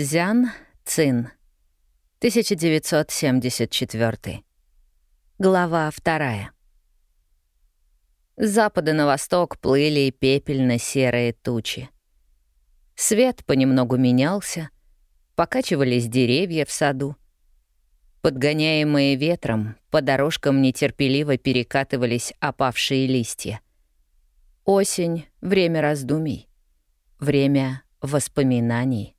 Цзян Цин. 1974. Глава вторая. С запада на восток плыли пепельно-серые тучи. Свет понемногу менялся, покачивались деревья в саду. Подгоняемые ветром, по дорожкам нетерпеливо перекатывались опавшие листья. Осень — время раздумий, время воспоминаний.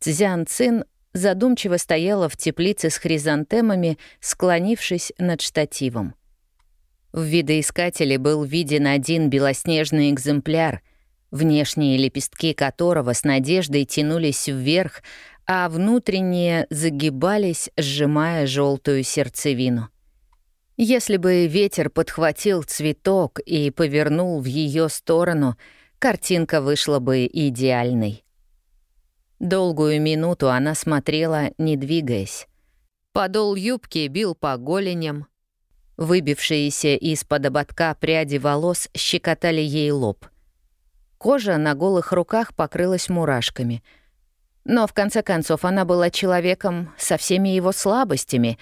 Цзян Цин задумчиво стояла в теплице с хризантемами, склонившись над штативом. В видоискателе был виден один белоснежный экземпляр, внешние лепестки которого с надеждой тянулись вверх, а внутренние загибались, сжимая желтую сердцевину. Если бы ветер подхватил цветок и повернул в ее сторону, картинка вышла бы идеальной. Долгую минуту она смотрела, не двигаясь. Подол юбки бил по голеням. Выбившиеся из-под ободка пряди волос щекотали ей лоб. Кожа на голых руках покрылась мурашками. Но в конце концов она была человеком со всеми его слабостями,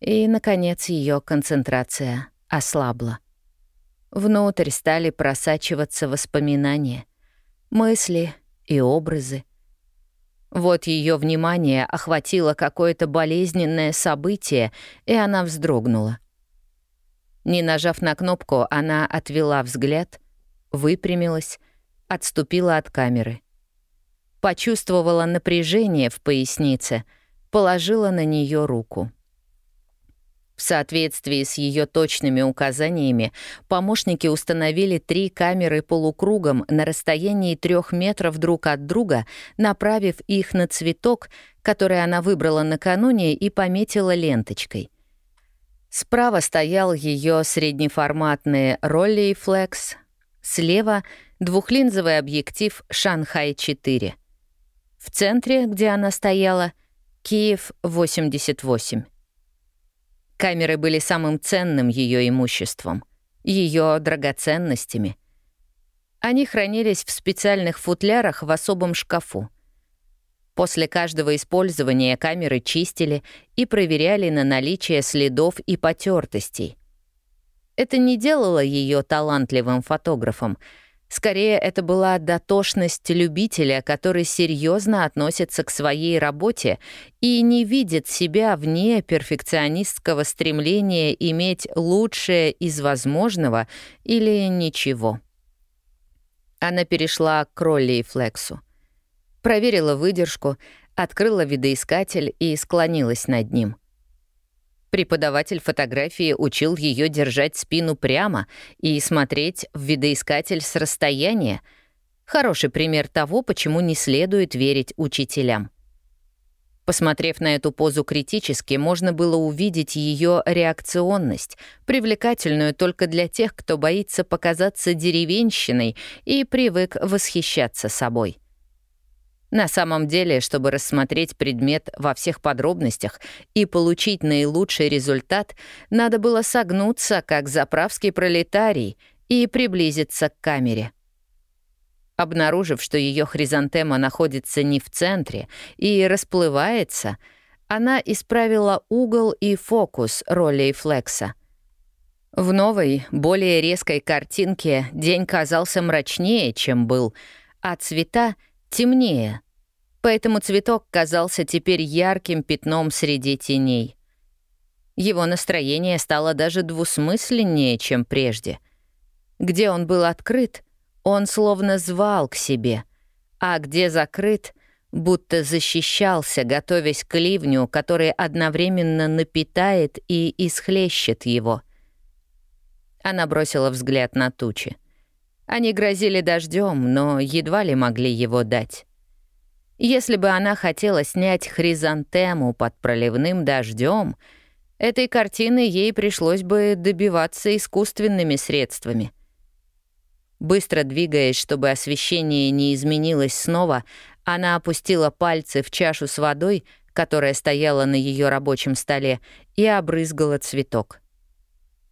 и, наконец, ее концентрация ослабла. Внутрь стали просачиваться воспоминания, мысли и образы. Вот ее внимание охватило какое-то болезненное событие, и она вздрогнула. Не нажав на кнопку, она отвела взгляд, выпрямилась, отступила от камеры. Почувствовала напряжение в пояснице, положила на нее руку. В соответствии с ее точными указаниями, помощники установили три камеры полукругом на расстоянии трех метров друг от друга, направив их на цветок, который она выбрала накануне и пометила ленточкой. Справа стоял ее среднеформатный Rolleiflex, слева — двухлинзовый объектив «Шанхай-4». В центре, где она стояла, Киев-88. Камеры были самым ценным ее имуществом, ее драгоценностями. Они хранились в специальных футлярах в особом шкафу. После каждого использования камеры чистили и проверяли на наличие следов и потертостей. Это не делало ее талантливым фотографом — Скорее, это была дотошность любителя, который серьезно относится к своей работе и не видит себя вне перфекционистского стремления иметь лучшее из возможного или ничего. Она перешла к Ролли и Флексу. Проверила выдержку, открыла видоискатель и склонилась над ним. Преподаватель фотографии учил ее держать спину прямо и смотреть в видоискатель с расстояния. Хороший пример того, почему не следует верить учителям. Посмотрев на эту позу критически, можно было увидеть ее реакционность, привлекательную только для тех, кто боится показаться деревенщиной и привык восхищаться собой. На самом деле, чтобы рассмотреть предмет во всех подробностях и получить наилучший результат, надо было согнуться, как заправский пролетарий, и приблизиться к камере. Обнаружив, что ее хризантема находится не в центре и расплывается, она исправила угол и фокус ролей флекса. В новой, более резкой картинке день казался мрачнее, чем был, а цвета — темнее, поэтому цветок казался теперь ярким пятном среди теней. Его настроение стало даже двусмысленнее, чем прежде. Где он был открыт, он словно звал к себе, а где закрыт, будто защищался, готовясь к ливню, который одновременно напитает и исхлещет его. Она бросила взгляд на тучи. Они грозили дождем, но едва ли могли его дать. Если бы она хотела снять хризантему под проливным дождем, этой картины ей пришлось бы добиваться искусственными средствами. Быстро двигаясь, чтобы освещение не изменилось снова, она опустила пальцы в чашу с водой, которая стояла на ее рабочем столе, и обрызгала цветок.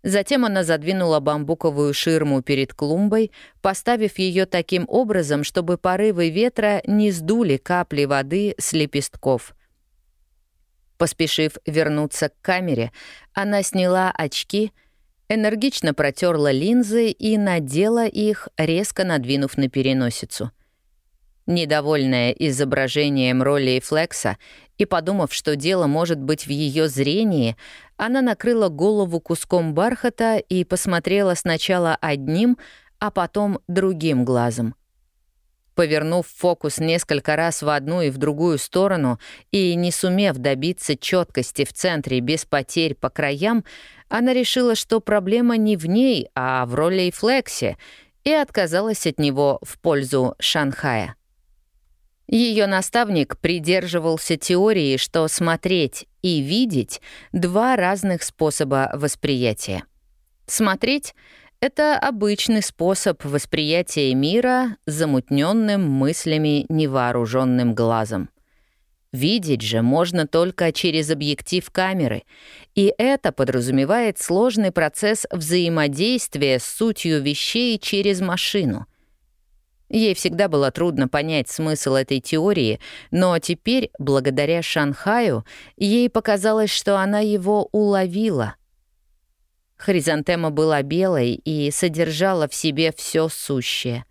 Затем она задвинула бамбуковую ширму перед клумбой, поставив ее таким образом, чтобы порывы ветра не сдули капли воды с лепестков. Поспешив вернуться к камере, она сняла очки, энергично протерла линзы и надела их, резко надвинув на переносицу. Недовольная изображением роли Флекса и подумав, что дело может быть в ее зрении, она накрыла голову куском бархата и посмотрела сначала одним, а потом другим глазом. Повернув фокус несколько раз в одну и в другую сторону и не сумев добиться четкости в центре без потерь по краям, она решила, что проблема не в ней, а в роли флексе, и отказалась от него в пользу Шанхая. Ее наставник придерживался теории, что смотреть и видеть — два разных способа восприятия. Смотреть — это обычный способ восприятия мира замутненным мыслями невооруженным глазом. Видеть же можно только через объектив камеры, и это подразумевает сложный процесс взаимодействия с сутью вещей через машину — Ей всегда было трудно понять смысл этой теории, но теперь, благодаря Шанхаю, ей показалось, что она его уловила. Хризантема была белой и содержала в себе все сущее.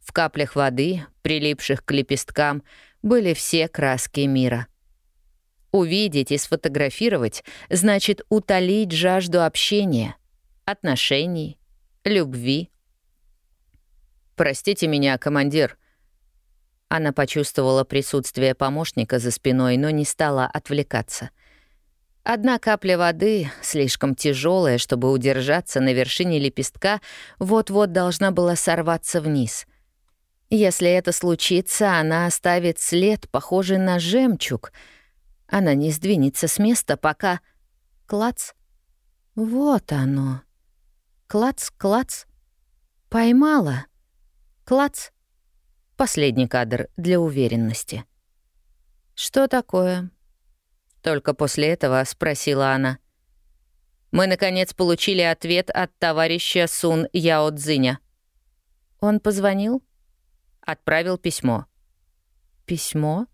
В каплях воды, прилипших к лепесткам, были все краски мира. Увидеть и сфотографировать значит утолить жажду общения, отношений, любви, «Простите меня, командир». Она почувствовала присутствие помощника за спиной, но не стала отвлекаться. Одна капля воды, слишком тяжелая, чтобы удержаться на вершине лепестка, вот-вот должна была сорваться вниз. Если это случится, она оставит след, похожий на жемчуг. Она не сдвинется с места, пока... Клац. Вот оно. Клац, клац. Поймала. Клац. Последний кадр для уверенности. «Что такое?» Только после этого спросила она. Мы, наконец, получили ответ от товарища Сун Яо Цзиня. Он позвонил? Отправил письмо. Письмо?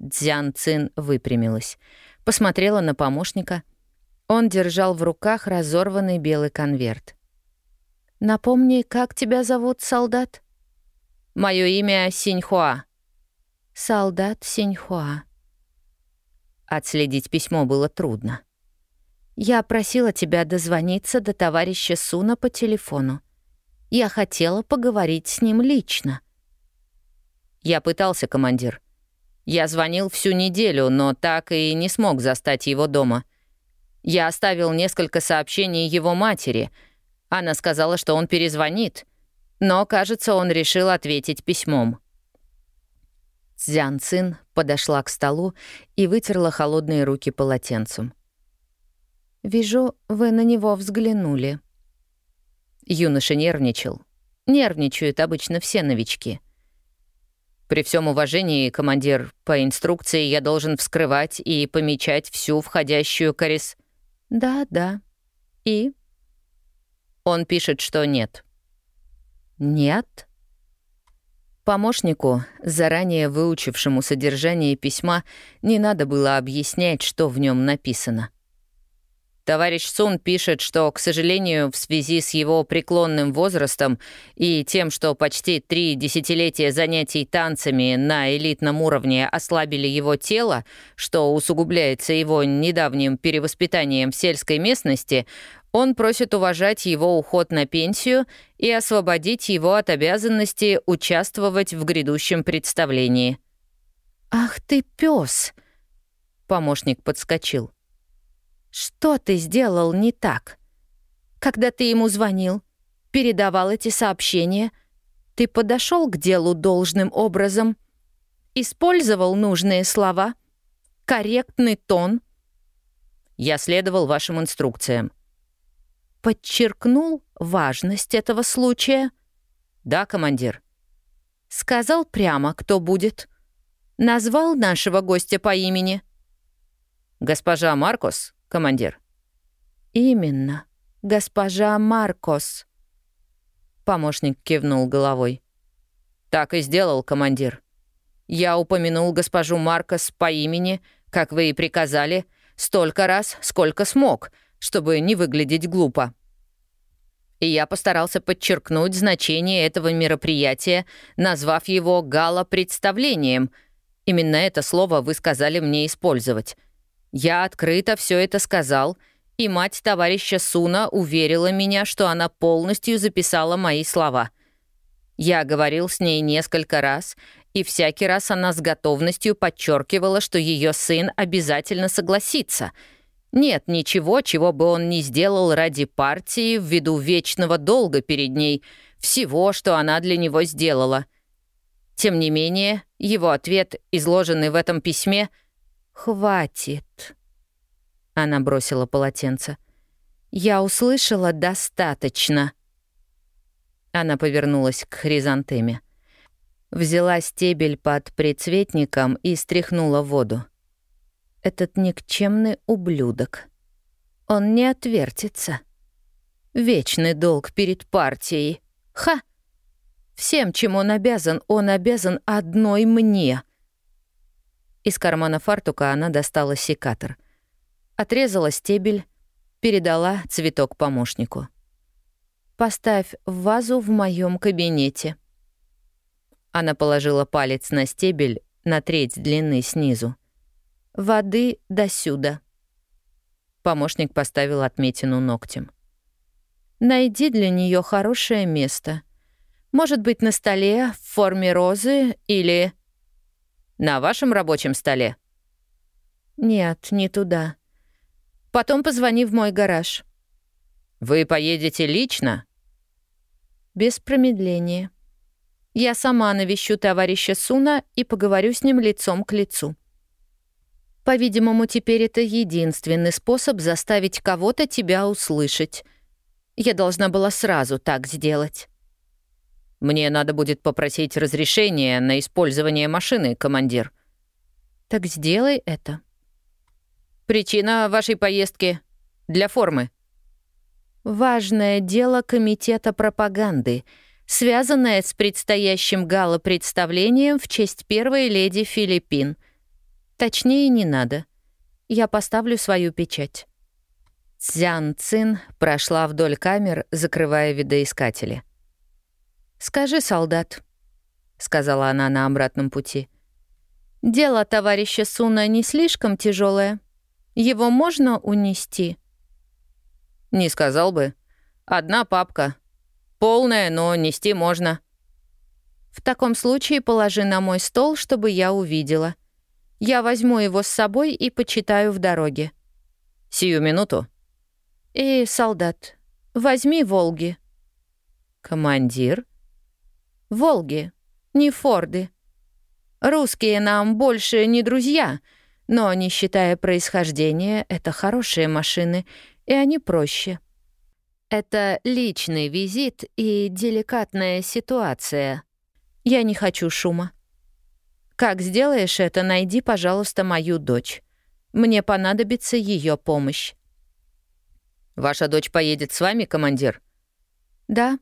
Дзян Цин выпрямилась. Посмотрела на помощника. Он держал в руках разорванный белый конверт. «Напомни, как тебя зовут, солдат?» «Мое имя Синьхуа». «Солдат Синьхуа». Отследить письмо было трудно. «Я просила тебя дозвониться до товарища Суна по телефону. Я хотела поговорить с ним лично». «Я пытался, командир. Я звонил всю неделю, но так и не смог застать его дома. Я оставил несколько сообщений его матери — она сказала, что он перезвонит, но, кажется, он решил ответить письмом. Цзян Цин подошла к столу и вытерла холодные руки полотенцем. «Вижу, вы на него взглянули». Юноша нервничал. Нервничают обычно все новички. При всем уважении, командир, по инструкции я должен вскрывать и помечать всю входящую корис... Да, да. И? Он пишет, что нет. Нет? Помощнику, заранее выучившему содержание письма, не надо было объяснять, что в нем написано. Товарищ Сун пишет, что, к сожалению, в связи с его преклонным возрастом и тем, что почти три десятилетия занятий танцами на элитном уровне ослабили его тело, что усугубляется его недавним перевоспитанием в сельской местности, он просит уважать его уход на пенсию и освободить его от обязанности участвовать в грядущем представлении. «Ах ты пес! Помощник подскочил. «Что ты сделал не так? Когда ты ему звонил, передавал эти сообщения, ты подошел к делу должным образом, использовал нужные слова, корректный тон?» «Я следовал вашим инструкциям», подчеркнул важность этого случая? Да, командир. Сказал прямо, кто будет. Назвал нашего гостя по имени. Госпожа Маркос, командир. Именно, госпожа Маркос. Помощник кивнул головой. Так и сделал, командир. Я упомянул госпожу Маркос по имени, как вы и приказали, столько раз, сколько смог, чтобы не выглядеть глупо. И я постарался подчеркнуть значение этого мероприятия, назвав его гала-представлением. Именно это слово вы сказали мне использовать. Я открыто все это сказал, и мать товарища Суна уверила меня, что она полностью записала мои слова. Я говорил с ней несколько раз, и всякий раз она с готовностью подчеркивала, что ее сын обязательно согласится. Нет ничего, чего бы он не сделал ради партии ввиду вечного долга перед ней, всего, что она для него сделала. Тем не менее, его ответ, изложенный в этом письме, «Хватит». Она бросила полотенце. «Я услышала достаточно». Она повернулась к хризантеме. Взяла стебель под прицветником и стряхнула воду. Этот никчемный ублюдок. Он не отвертится. Вечный долг перед партией. Ха! Всем, чем он обязан, он обязан одной мне. Из кармана фартука она достала секатор. Отрезала стебель, передала цветок помощнику. «Поставь вазу в моем кабинете», она положила палец на стебель на треть длины снизу. «Воды досюда». Помощник поставил отметину ногтем. «Найди для нее хорошее место. Может быть, на столе в форме розы или...» «На вашем рабочем столе?» «Нет, не туда. Потом позвони в мой гараж». «Вы поедете лично?» «Без промедления». Я сама навещу товарища Суна и поговорю с ним лицом к лицу. По-видимому, теперь это единственный способ заставить кого-то тебя услышать. Я должна была сразу так сделать. Мне надо будет попросить разрешения на использование машины, командир. Так сделай это. Причина вашей поездки для формы. Важное дело комитета пропаганды — связанное с предстоящим гала-представлением в честь первой леди Филиппин. Точнее, не надо. Я поставлю свою печать. Цзян Цин прошла вдоль камер, закрывая видоискатели. «Скажи, солдат», — сказала она на обратном пути, — «дело товарища Суна не слишком тяжелое. Его можно унести?» «Не сказал бы. Одна папка, Полная, но нести можно. В таком случае положи на мой стол, чтобы я увидела. Я возьму его с собой и почитаю в дороге. Сию минуту. И, солдат, возьми «Волги». Командир? «Волги, не Форды. Русские нам больше не друзья, но, не считая происхождения, это хорошие машины, и они проще». Это личный визит и деликатная ситуация. Я не хочу шума. Как сделаешь это, найди, пожалуйста, мою дочь. Мне понадобится ее помощь. Ваша дочь поедет с вами, командир? Да,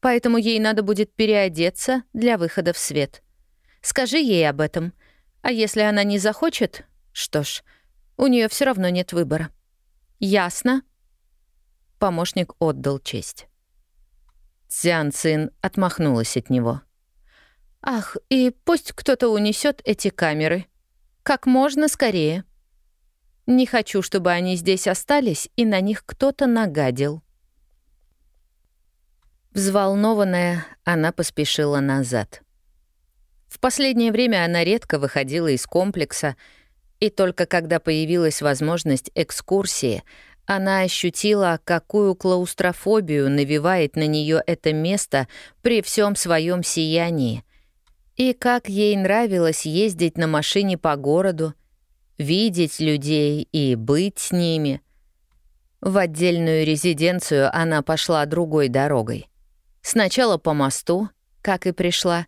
поэтому ей надо будет переодеться для выхода в свет. Скажи ей об этом. А если она не захочет, что ж, у нее все равно нет выбора. Ясно? Помощник отдал честь. Цзян Цин отмахнулась от него. «Ах, и пусть кто-то унесет эти камеры. Как можно скорее. Не хочу, чтобы они здесь остались, и на них кто-то нагадил». Взволнованная, она поспешила назад. В последнее время она редко выходила из комплекса, и только когда появилась возможность экскурсии — она ощутила, какую клаустрофобию навевает на нее это место при всем своем сиянии. И как ей нравилось ездить на машине по городу, видеть людей и быть с ними. В отдельную резиденцию она пошла другой дорогой. Сначала по мосту, как и пришла,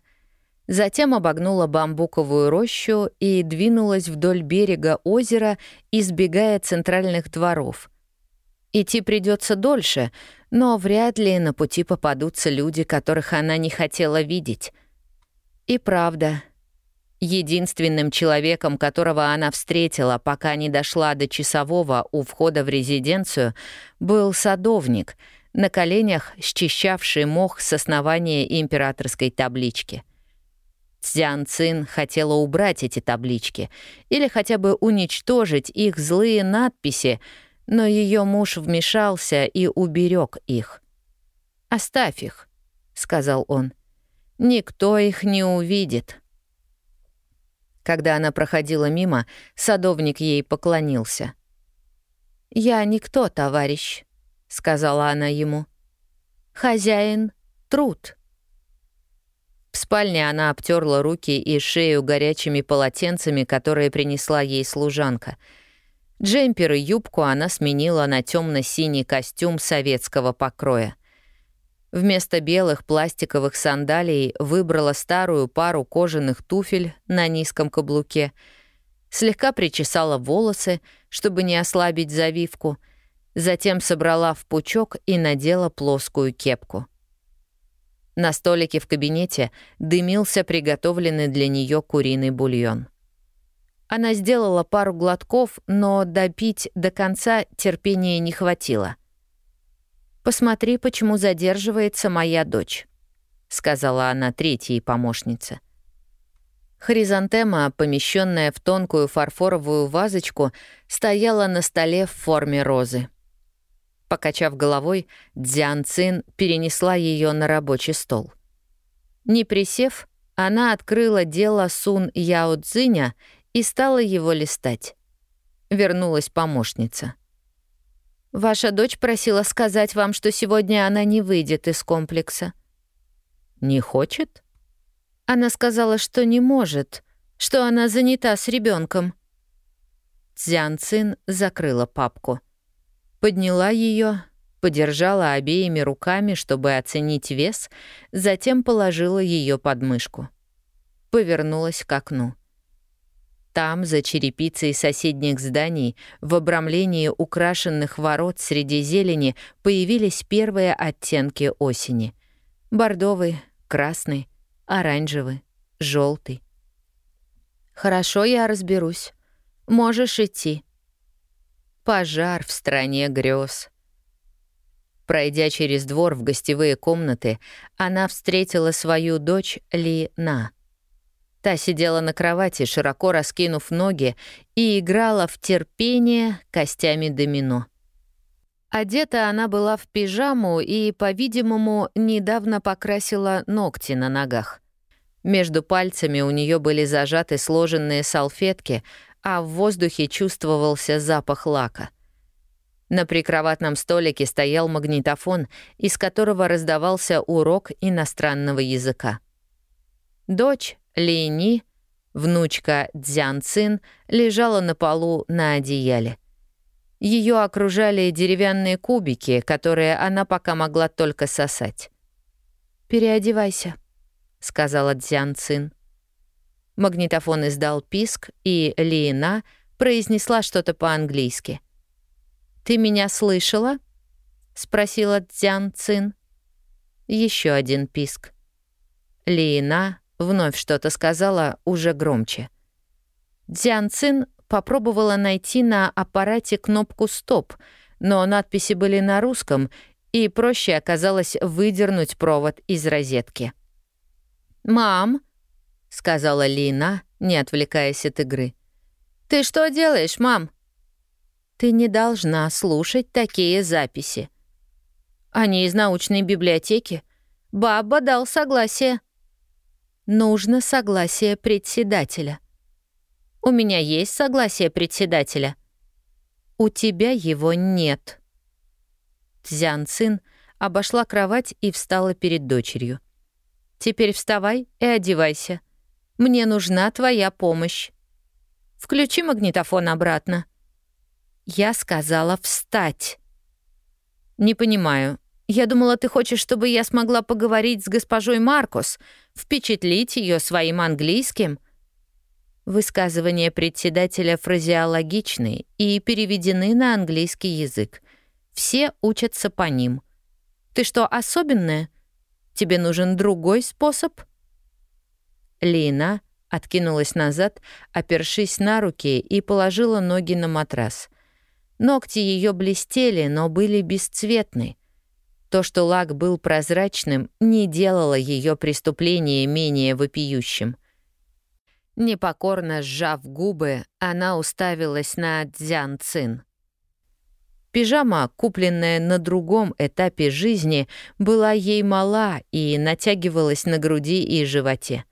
затем обогнула бамбуковую рощу и двинулась вдоль берега озера, избегая центральных дворов — Идти придется дольше, но вряд ли на пути попадутся люди, которых она не хотела видеть. И правда, единственным человеком, которого она встретила, пока не дошла до часового у входа в резиденцию, был садовник, на коленях счищавший мох с основания императорской таблички. Цзян Цин хотела убрать эти таблички или хотя бы уничтожить их злые надписи, но ее муж вмешался и уберег их. «Оставь их», — сказал он. «Никто их не увидит». Когда она проходила мимо, садовник ей поклонился. «Я никто, товарищ», — сказала она ему. «Хозяин — труд». В спальне она обтерла руки и шею горячими полотенцами, которые принесла ей служанка — Джемпер и юбку она сменила на темно-синий костюм советского покроя. Вместо белых пластиковых сандалий выбрала старую пару кожаных туфель на низком каблуке, слегка причесала волосы, чтобы не ослабить завивку, затем собрала в пучок и надела плоскую кепку. На столике в кабинете дымился приготовленный для нее куриный бульон. Она сделала пару глотков, но допить до конца терпения не хватило. «Посмотри, почему задерживается моя дочь», — сказала она третьей помощнице. Хризантема, помещенная в тонкую фарфоровую вазочку, стояла на столе в форме розы. Покачав головой, Дзян Цин перенесла ее на рабочий стол. Не присев, она открыла дело Сун Яо Цзиня и стала его листать. Вернулась помощница. «Ваша дочь просила сказать вам, что сегодня она не выйдет из комплекса». «Не хочет?» Она сказала, что не может, что она занята с ребенком. Цзян Цин закрыла папку. Подняла ее, подержала обеими руками, чтобы оценить вес, затем положила ее под мышку. Повернулась к окну. Там, за черепицей соседних зданий, в обрамлении украшенных ворот среди зелени появились первые оттенки осени. Бордовый, красный, оранжевый, желтый. «Хорошо, я разберусь. Можешь идти». Пожар в стране грез. Пройдя через двор в гостевые комнаты, она встретила свою дочь Ли На — Та сидела на кровати, широко раскинув ноги, и играла в терпение костями домино. Одета она была в пижаму и, по-видимому, недавно покрасила ногти на ногах. Между пальцами у нее были зажаты сложенные салфетки, а в воздухе чувствовался запах лака. На прикроватном столике стоял магнитофон, из которого раздавался урок иностранного языка. Дочь, Лини, внучка Дзян Цин, лежала на полу на одеяле. Ее окружали деревянные кубики, которые она пока могла только сосать. «Переодевайся», — сказала Дзян Цин. Магнитофон издал писк, и Лина произнесла что-то по-английски. «Ты меня слышала?» — спросила Дзян Цин. Еще один писк. Лина Вновь что-то сказала уже громче. Дзян Цин попробовала найти на аппарате кнопку «Стоп», но надписи были на русском, и проще оказалось выдернуть провод из розетки. «Мам», — сказала Лина, не отвлекаясь от игры. «Ты что делаешь, мам?» «Ты не должна слушать такие записи». «Они из научной библиотеки. Баба дал согласие» нужно согласие председателя. У меня есть согласие председателя. У тебя его нет. Цзян Цин обошла кровать и встала перед дочерью. Теперь вставай и одевайся. Мне нужна твоя помощь. Включи магнитофон обратно. Я сказала встать. Не понимаю, я думала, ты хочешь, чтобы я смогла поговорить с госпожой Маркус, впечатлить ее своим английским». Высказывания председателя фразеологичны и переведены на английский язык. все учатся по ним. Ты что, особенная? Тебе нужен другой способ?» Лина откинулась назад, опершись на руки и положила ноги на матрас. Ногти ее блестели, но были бесцветны. То, что лак был прозрачным, не делало ее преступление менее вопиющим. Непокорно сжав губы, она уставилась на Дзян Цин. Пижама, купленная на другом этапе жизни, была ей мала и натягивалась на груди и животе.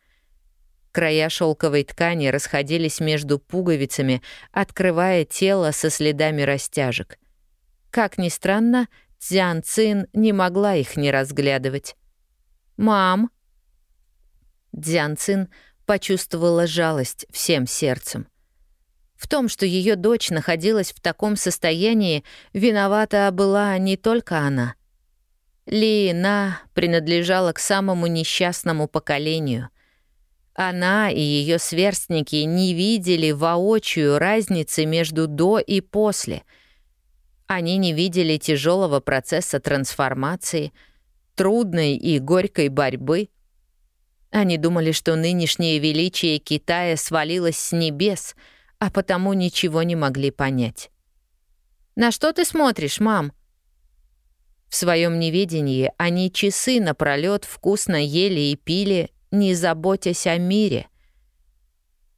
Края шелковой ткани расходились между пуговицами, открывая тело со следами растяжек. Как ни странно, Цзян Цин не могла их не разглядывать. «Мам!» Цзян Цин почувствовала жалость всем сердцем. В том, что ее дочь находилась в таком состоянии, виновата была не только она. Лина принадлежала к самому несчастному поколению. Она и ее сверстники не видели воочию разницы между до и после. Они не видели тяжелого процесса трансформации, трудной и горькой борьбы. Они думали, что нынешнее величие Китая свалилось с небес — а потому ничего не могли понять. «На что ты смотришь, мам?» В своем неведении они часы напролет вкусно ели и пили, не заботясь о мире.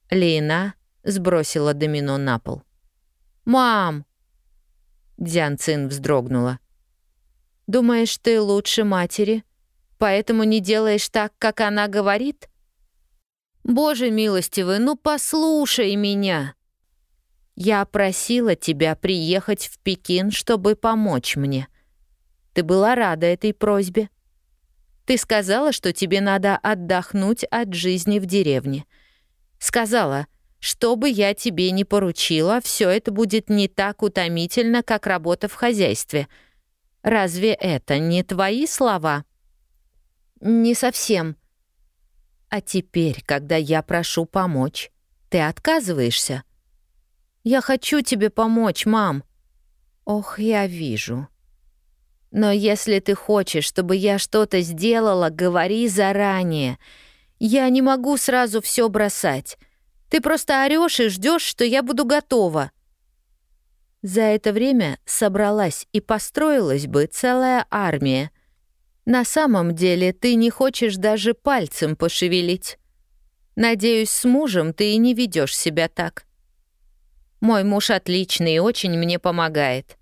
Лейна сбросила домино на пол. «Мам!» Дзян Цин вздрогнула. «Думаешь, ты лучше матери, поэтому не делаешь так, как она говорит?» «Боже милостивый, ну послушай меня!» «Я просила тебя приехать в Пекин, чтобы помочь мне. Ты была рада этой просьбе. Ты сказала, что тебе надо отдохнуть от жизни в деревне. Сказала, что бы я тебе не поручила, все это будет не так утомительно, как работа в хозяйстве. Разве это не твои слова?» «Не совсем», а теперь, когда я прошу помочь, ты отказываешься? Я хочу тебе помочь, мам. Ох, я вижу. Но если ты хочешь, чтобы я что-то сделала, говори заранее. Я не могу сразу все бросать. Ты просто орешь и ждешь, что я буду готова. За это время собралась и построилась бы целая армия — на самом деле ты не хочешь даже пальцем пошевелить. Надеюсь, с мужем ты и не ведешь себя так. Мой муж отличный и очень мне помогает.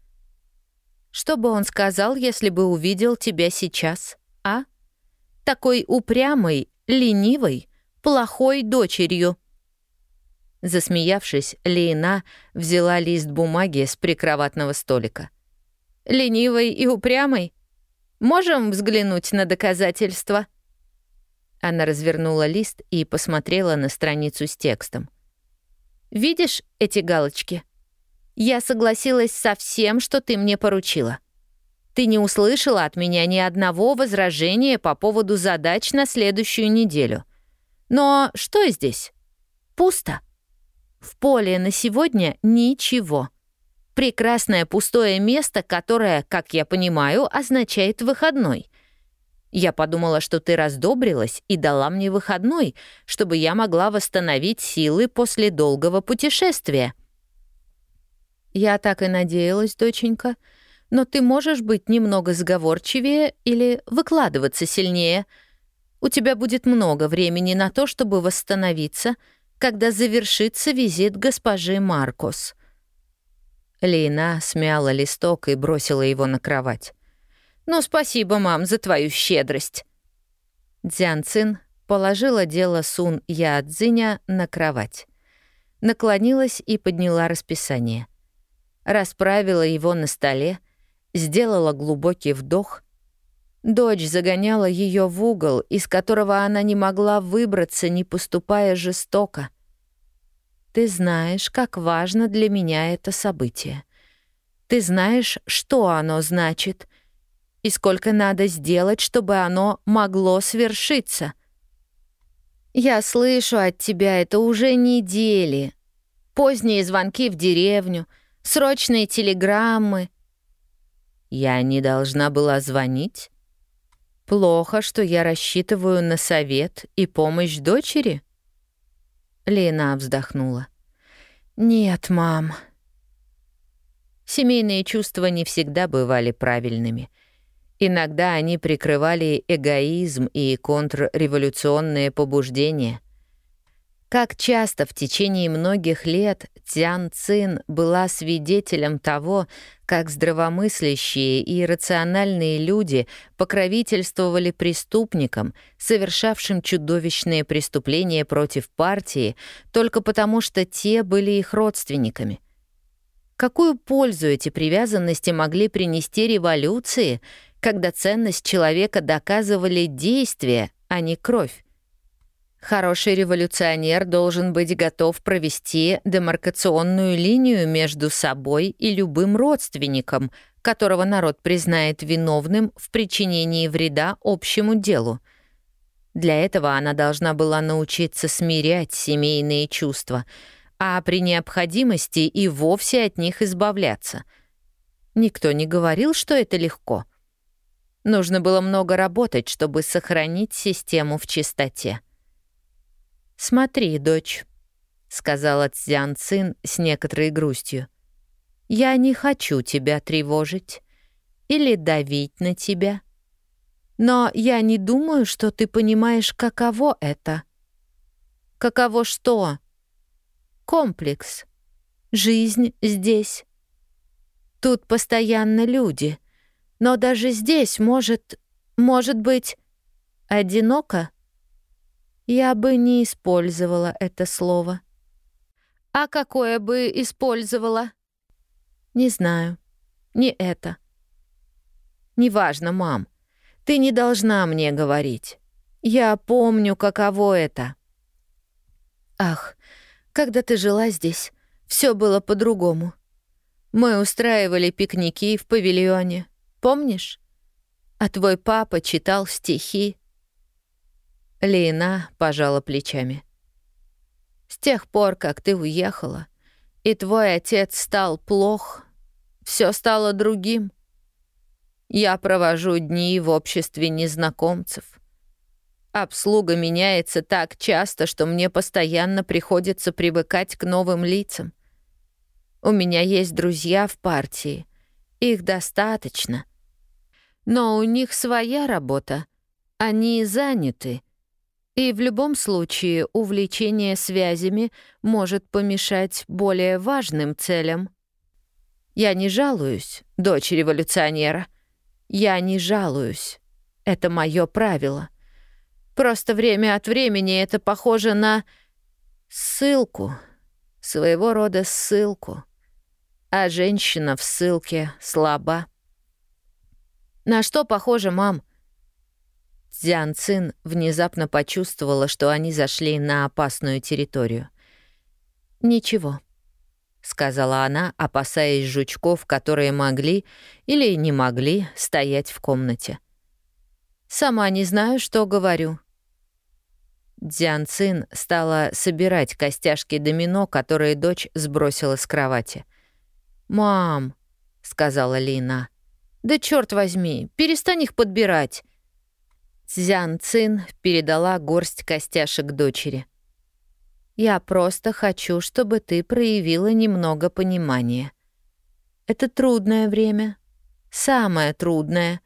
Что бы он сказал, если бы увидел тебя сейчас, а? Такой упрямой, ленивой, плохой дочерью. Засмеявшись, Лейна взяла лист бумаги с прикроватного столика. «Ленивой и упрямой? Можем взглянуть на доказательства?» Она развернула лист и посмотрела на страницу с текстом. «Видишь эти галочки? Я согласилась со всем, что ты мне поручила. Ты не услышала от меня ни одного возражения по поводу задач на следующую неделю. Но что здесь? Пусто. В поле на сегодня ничего прекрасное пустое место, которое, как я понимаю, означает выходной. Я подумала, что ты раздобрилась и дала мне выходной, чтобы я могла восстановить силы после долгого путешествия. Я так и надеялась, доченька. Но ты можешь быть немного сговорчивее или выкладываться сильнее. У тебя будет много времени на то, чтобы восстановиться, когда завершится визит госпожи Маркос. Лейна смяла листок и бросила его на кровать. «Ну, спасибо, мам, за твою щедрость». Дзян Цин положила дело Сун Яадзиня на кровать. Наклонилась и подняла расписание. Расправила его на столе, сделала глубокий вдох. Дочь загоняла ее в угол, из которого она не могла выбраться, не поступая жестоко — ты знаешь, как важно для меня это событие. Ты знаешь, что оно значит и сколько надо сделать, чтобы оно могло свершиться. Я слышу от тебя это уже недели. Поздние звонки в деревню, срочные телеграммы. Я не должна была звонить? Плохо, что я рассчитываю на совет и помощь дочери? Лена вздохнула. Нет, мам. Семейные чувства не всегда бывали правильными. Иногда они прикрывали эгоизм и контрреволюционные побуждения — как часто в течение многих лет Цян Цин была свидетелем того, как здравомыслящие и рациональные люди покровительствовали преступникам, совершавшим чудовищные преступления против партии, только потому что те были их родственниками. Какую пользу эти привязанности могли принести революции, когда ценность человека доказывали действия, а не кровь? Хороший революционер должен быть готов провести демаркационную линию между собой и любым родственником, которого народ признает виновным в причинении вреда общему делу. Для этого она должна была научиться смирять семейные чувства, а при необходимости и вовсе от них избавляться. Никто не говорил, что это легко. Нужно было много работать, чтобы сохранить систему в чистоте. «Смотри, дочь», — сказала Цзян Цин с некоторой грустью. «Я не хочу тебя тревожить или давить на тебя. Но я не думаю, что ты понимаешь, каково это». «Каково что?» «Комплекс. Жизнь здесь. Тут постоянно люди. Но даже здесь может... может быть... одиноко?» Я бы не использовала это слово. А какое бы использовала? Не знаю. Не это. Неважно, мам. Ты не должна мне говорить. Я помню, каково это. Ах, когда ты жила здесь, все было по-другому. Мы устраивали пикники в павильоне. Помнишь? А твой папа читал стихи. Лина пожала плечами. «С тех пор, как ты уехала, и твой отец стал плох, все стало другим. Я провожу дни в обществе незнакомцев. Обслуга меняется так часто, что мне постоянно приходится привыкать к новым лицам. У меня есть друзья в партии, их достаточно. Но у них своя работа, они заняты — и в любом случае увлечение связями может помешать более важным целям. Я не жалуюсь, дочь революционера. Я не жалуюсь. Это мое правило. Просто время от времени это похоже на ссылку, своего рода ссылку. А женщина в ссылке слаба. На что похоже, мам? Дзян Цин внезапно почувствовала, что они зашли на опасную территорию. «Ничего», — сказала она, опасаясь жучков, которые могли или не могли стоять в комнате. «Сама не знаю, что говорю». Дзян Цин стала собирать костяшки домино, которые дочь сбросила с кровати. «Мам», — сказала Лина, — «да черт возьми, перестань их подбирать. Цзян Цин передала горсть костяшек дочери. «Я просто хочу, чтобы ты проявила немного понимания. Это трудное время, самое трудное,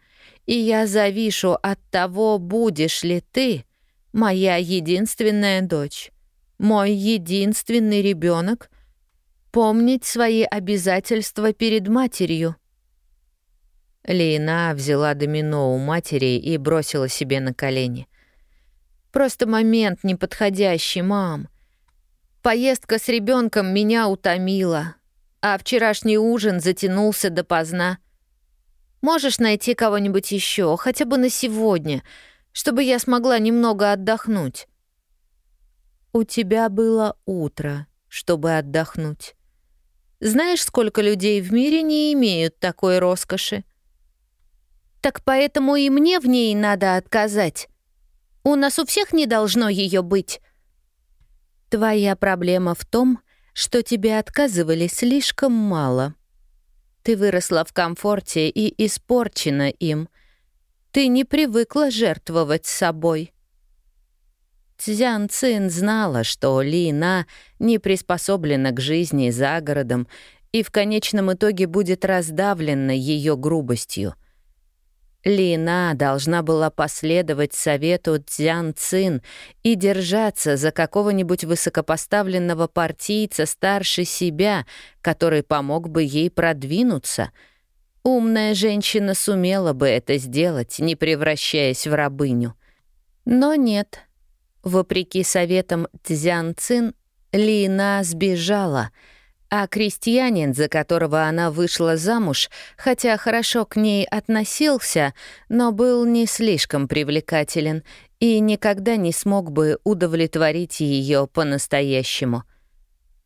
и я завишу от того, будешь ли ты моя единственная дочь, мой единственный ребенок, помнить свои обязательства перед матерью». Лина взяла домино у матери и бросила себе на колени. «Просто момент неподходящий, мам. Поездка с ребенком меня утомила, а вчерашний ужин затянулся допоздна. Можешь найти кого-нибудь еще, хотя бы на сегодня, чтобы я смогла немного отдохнуть?» «У тебя было утро, чтобы отдохнуть. Знаешь, сколько людей в мире не имеют такой роскоши?» Так поэтому и мне в ней надо отказать. У нас у всех не должно ее быть. Твоя проблема в том, что тебе отказывали слишком мало. Ты выросла в комфорте и испорчена им. Ты не привыкла жертвовать собой. Цзян Цин знала, что Ли На не приспособлена к жизни за городом и в конечном итоге будет раздавлена ее грубостью. Лина должна была последовать совету Цзян Цин и держаться за какого-нибудь высокопоставленного партийца старше себя, который помог бы ей продвинуться. Умная женщина сумела бы это сделать, не превращаясь в рабыню. Но нет. Вопреки советам Цзян Цин, Лина сбежала — а крестьянин, за которого она вышла замуж, хотя хорошо к ней относился, но был не слишком привлекателен и никогда не смог бы удовлетворить ее по-настоящему.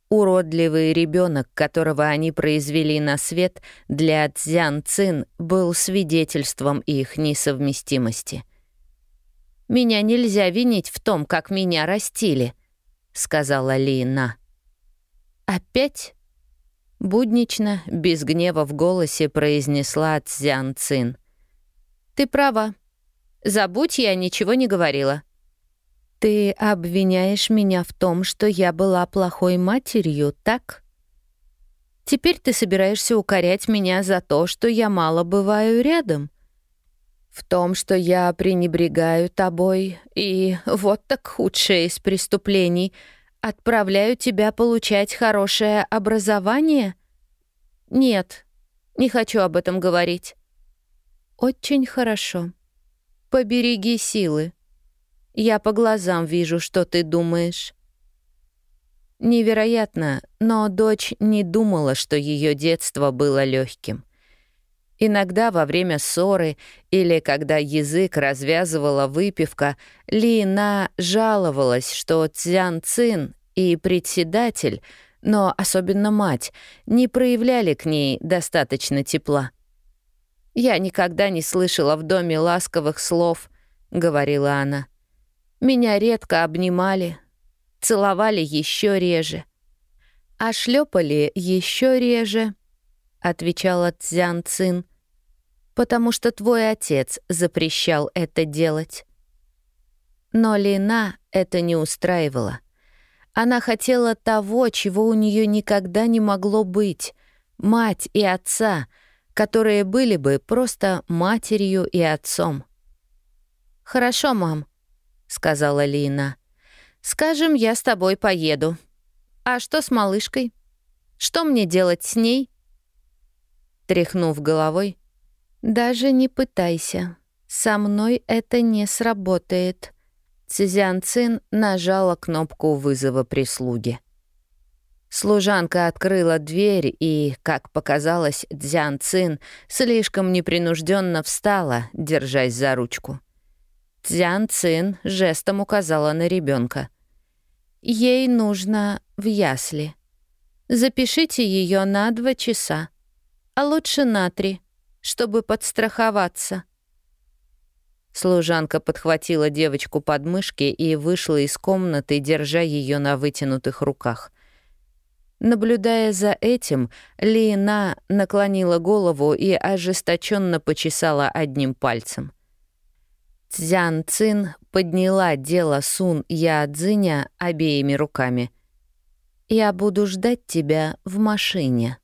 Уродливый ребенок, которого они произвели на свет, для Цзян Цин был свидетельством их несовместимости. «Меня нельзя винить в том, как меня растили», — сказала Лина. «Опять?» Буднично, без гнева в голосе произнесла Цзян Цин. «Ты права. Забудь, я ничего не говорила». «Ты обвиняешь меня в том, что я была плохой матерью, так?» «Теперь ты собираешься укорять меня за то, что я мало бываю рядом?» «В том, что я пренебрегаю тобой, и вот так худшее из преступлений — Отправляю тебя получать хорошее образование? Нет, не хочу об этом говорить. Очень хорошо. Побереги силы. Я по глазам вижу, что ты думаешь. Невероятно, но дочь не думала, что ее детство было легким. Иногда во время ссоры или когда язык развязывала выпивка, Лина жаловалась, что Цзян Цин и председатель, но особенно мать, не проявляли к ней достаточно тепла. «Я никогда не слышала в доме ласковых слов», — говорила она. «Меня редко обнимали, целовали еще реже, а шлепали еще реже», — отвечала Цзян Цин потому что твой отец запрещал это делать. Но Лина это не устраивала. Она хотела того, чего у нее никогда не могло быть — мать и отца, которые были бы просто матерью и отцом. «Хорошо, мам», — сказала Лина. «Скажем, я с тобой поеду. А что с малышкой? Что мне делать с ней?» Тряхнув головой, «Даже не пытайся. Со мной это не сработает». Цзян Цин нажала кнопку вызова прислуги. Служанка открыла дверь и, как показалось, Дзян Цин слишком непринужденно встала, держась за ручку. Дзян Цин жестом указала на ребенка. «Ей нужно в ясли. Запишите ее на два часа, а лучше на три чтобы подстраховаться. Служанка подхватила девочку под мышки и вышла из комнаты, держа ее на вытянутых руках. Наблюдая за этим, Лина наклонила голову и ожесточенно почесала одним пальцем. Цзян Цин подняла дело Сун Яцзиня обеими руками. «Я буду ждать тебя в машине».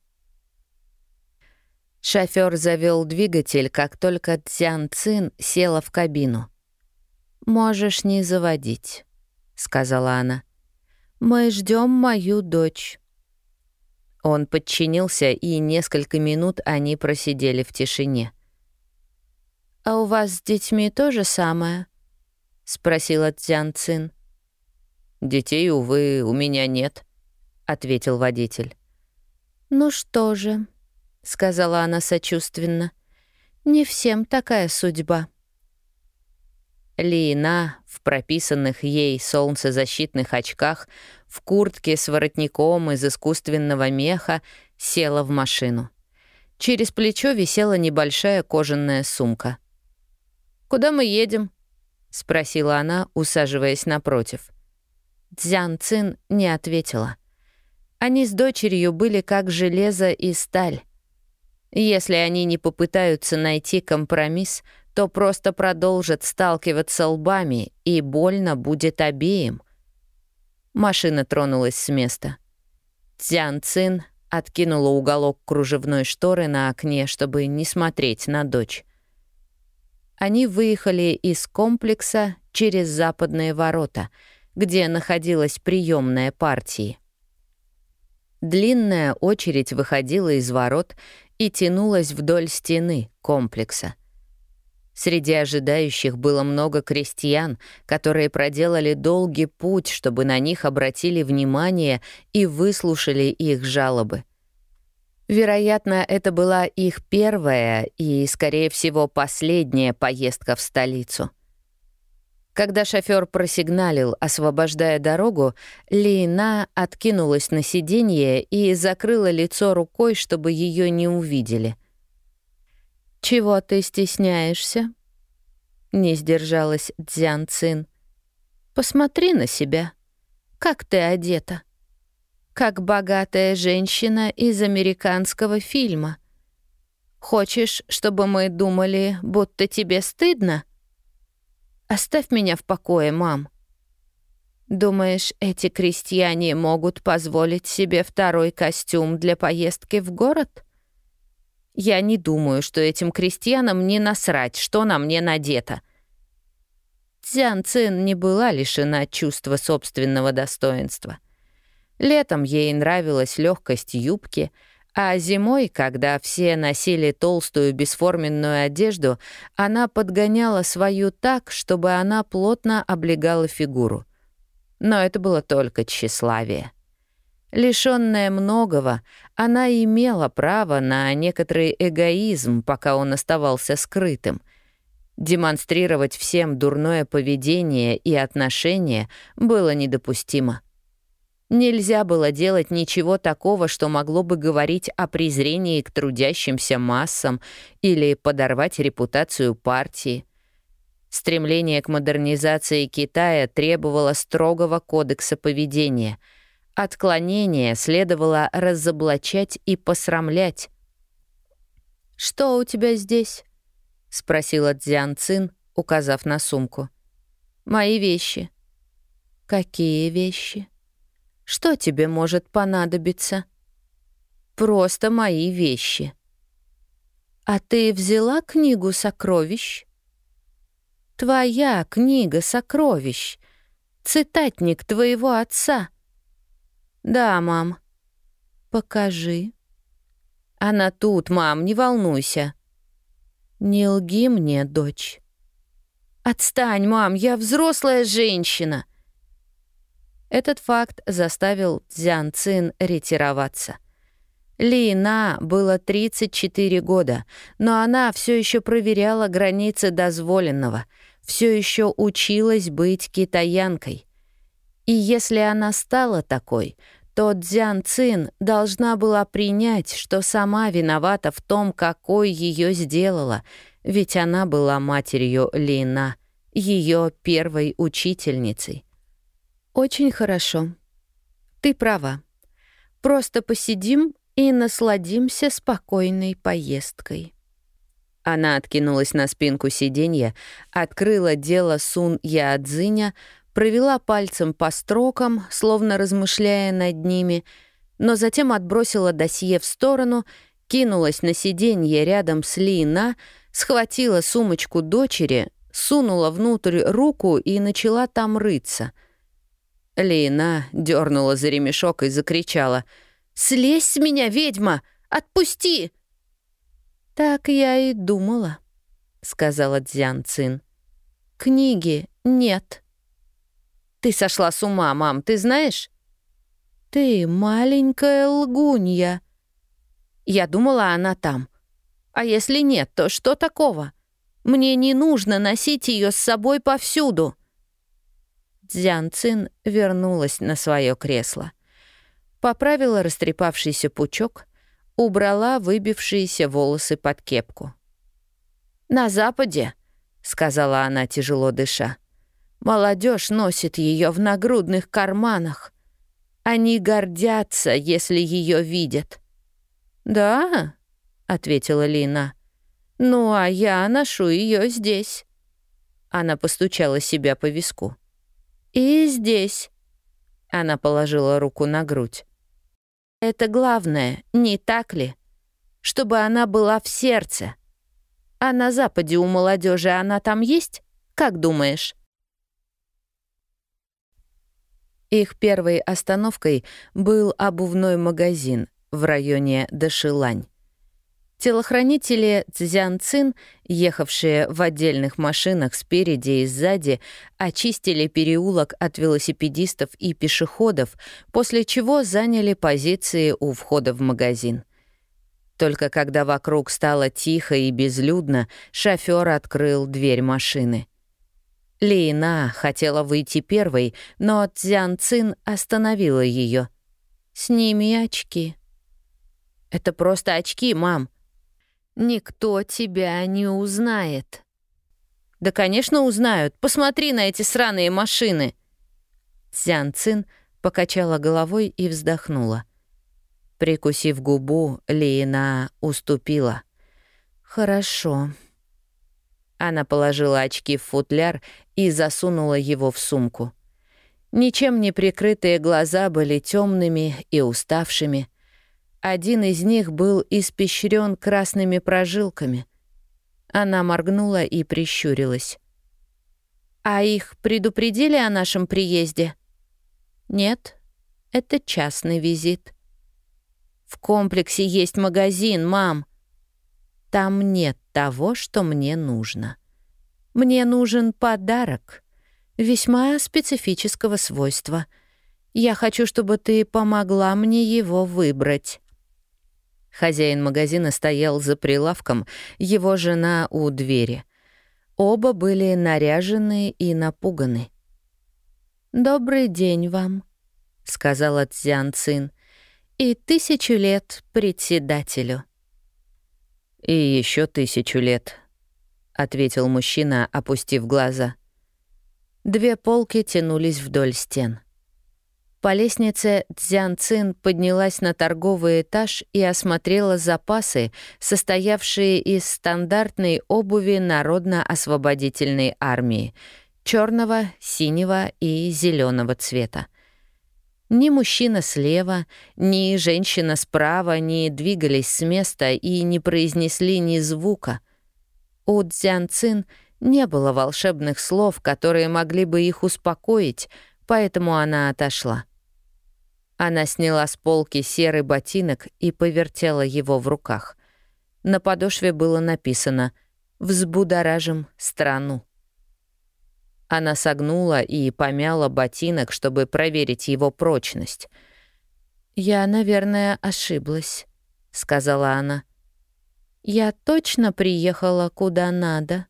Шофер завел двигатель, как только Цян Цин села в кабину. «Можешь не заводить», — сказала она. «Мы ждем мою дочь». Он подчинился, и несколько минут они просидели в тишине. «А у вас с детьми то же самое?» — спросила Цян Цин. «Детей, увы, у меня нет», — ответил водитель. «Ну что же», — сказала она сочувственно. «Не всем такая судьба». Лина в прописанных ей солнцезащитных очках, в куртке с воротником из искусственного меха, села в машину. Через плечо висела небольшая кожаная сумка. «Куда мы едем?» — спросила она, усаживаясь напротив. Цзян Цин не ответила. Они с дочерью были как железо и сталь. Если они не попытаются найти компромисс, то просто продолжат сталкиваться лбами, и больно будет обеим. Машина тронулась с места. Цзян Цин откинула уголок кружевной шторы на окне, чтобы не смотреть на дочь. Они выехали из комплекса через западные ворота, где находилась приемная партии. Длинная очередь выходила из ворот и тянулась вдоль стены комплекса. Среди ожидающих было много крестьян, которые проделали долгий путь, чтобы на них обратили внимание и выслушали их жалобы. Вероятно, это была их первая и, скорее всего, последняя поездка в столицу. Когда шофер просигналил, освобождая дорогу, Лина откинулась на сиденье и закрыла лицо рукой, чтобы ее не увидели. «Чего ты стесняешься?» — не сдержалась Дзян Цин. «Посмотри на себя. Как ты одета?» как богатая женщина из американского фильма. Хочешь, чтобы мы думали, будто тебе стыдно? Оставь меня в покое, мам. Думаешь, эти крестьяне могут позволить себе второй костюм для поездки в город? Я не думаю, что этим крестьянам не насрать, что на мне надето. Цзян Цин не была лишена чувства собственного достоинства. Летом ей нравилась легкость юбки, а зимой, когда все носили толстую бесформенную одежду, она подгоняла свою так, чтобы она плотно облегала фигуру. Но это было только тщеславие. Лишённая многого, она имела право на некоторый эгоизм, пока он оставался скрытым. Демонстрировать всем дурное поведение и отношение было недопустимо. Нельзя было делать ничего такого, что могло бы говорить о презрении к трудящимся массам или подорвать репутацию партии. Стремление к модернизации Китая требовало строгого кодекса поведения. Отклонение следовало разоблачать и посрамлять. «Что у тебя здесь?» — спросила Дзян Цин, указав на сумку. «Мои вещи». «Какие вещи?» Что тебе может понадобиться? Просто мои вещи. А ты взяла книгу сокровищ? Твоя книга сокровищ. Цитатник твоего отца. Да, мам. Покажи. Она тут, мам, не волнуйся. Не лги мне, дочь. Отстань, мам, я взрослая женщина. Этот факт заставил Цзян Цин ретироваться. Ли На было 34 года, но она все еще проверяла границы дозволенного, все еще училась быть китаянкой. И если она стала такой, то Дзян Цин должна была принять, что сама виновата в том, какой ее сделала, ведь она была матерью Лина, ее первой учительницей. «Очень хорошо. Ты права. Просто посидим и насладимся спокойной поездкой». Она откинулась на спинку сиденья, открыла дело Сун Яадзиня, провела пальцем по строкам, словно размышляя над ними, но затем отбросила досье в сторону, кинулась на сиденье рядом с Лина, схватила сумочку дочери, сунула внутрь руку и начала там рыться — Лина дернула за ремешок и закричала. «Слезь с меня, ведьма! Отпусти!» «Так я и думала», — сказала Дзян Цин. «Книги нет». «Ты сошла с ума, мам, ты знаешь?» «Ты маленькая лгунья». «Я думала, она там. А если нет, то что такого? Мне не нужно носить ее с собой повсюду». Дзян Цин вернулась на свое кресло. Поправила растрепавшийся пучок, убрала выбившиеся волосы под кепку. «На Западе», — сказала она, тяжело дыша, — «молодежь носит ее в нагрудных карманах. Они гордятся, если ее видят». «Да? — ответила Лина. «Ну, а я ношу ее здесь». Она постучала себя по виску. «И здесь». Она положила руку на грудь. «Это главное, не так ли? Чтобы она была в сердце. А на Западе у молодежи она там есть? Как думаешь?» Их первой остановкой был обувной магазин в районе Дашилань. Телохранители Цзян Цин, ехавшие в отдельных машинах спереди и сзади, очистили переулок от велосипедистов и пешеходов, после чего заняли позиции у входа в магазин. Только когда вокруг стало тихо и безлюдно, шофёр открыл дверь машины. Лина хотела выйти первой, но Цзян Цин остановила ее. «Сними очки». «Это просто очки, мам», Никто тебя не узнает. Да, конечно, узнают. Посмотри на эти сраные машины. Цзян Цин покачала головой и вздохнула. Прикусив губу, Лина уступила. «Хорошо». Она положила очки в футляр и засунула его в сумку. Ничем не прикрытые глаза были темными и уставшими. Один из них был испещрен красными прожилками. Она моргнула и прищурилась. «А их предупредили о нашем приезде?» «Нет, это частный визит». «В комплексе есть магазин, мам». «Там нет того, что мне нужно. Мне нужен подарок, весьма специфического свойства. Я хочу, чтобы ты помогла мне его выбрать». Хозяин магазина стоял за прилавком, его жена у двери. Оба были наряжены и напуганы. «Добрый день вам», — сказала Цзян Цин, — «и тысячу лет председателю». «И еще тысячу лет», — ответил мужчина, опустив глаза. Две полки тянулись вдоль стен. По лестнице Цзян Цин поднялась на торговый этаж и осмотрела запасы, состоявшие из стандартной обуви Народно-освободительной армии — черного, синего и зеленого цвета. Ни мужчина слева, ни женщина справа не двигались с места и не произнесли ни звука. У Цзян Цин не было волшебных слов, которые могли бы их успокоить, поэтому она отошла. Она сняла с полки серый ботинок и повертела его в руках. На подошве было написано «Взбудоражим страну». Она согнула и помяла ботинок, чтобы проверить его прочность. «Я, наверное, ошиблась», — сказала она. «Я точно приехала куда надо».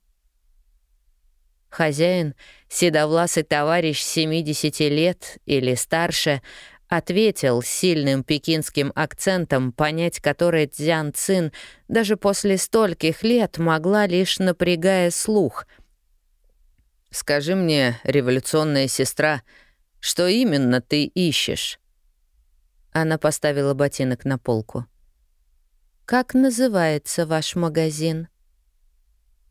Хозяин, седовласый товарищ 70 лет или старше, ответил сильным пекинским акцентом, понять который Цзян Цин даже после стольких лет могла лишь напрягая слух. «Скажи мне, революционная сестра, что именно ты ищешь?» Она поставила ботинок на полку. «Как называется ваш магазин?»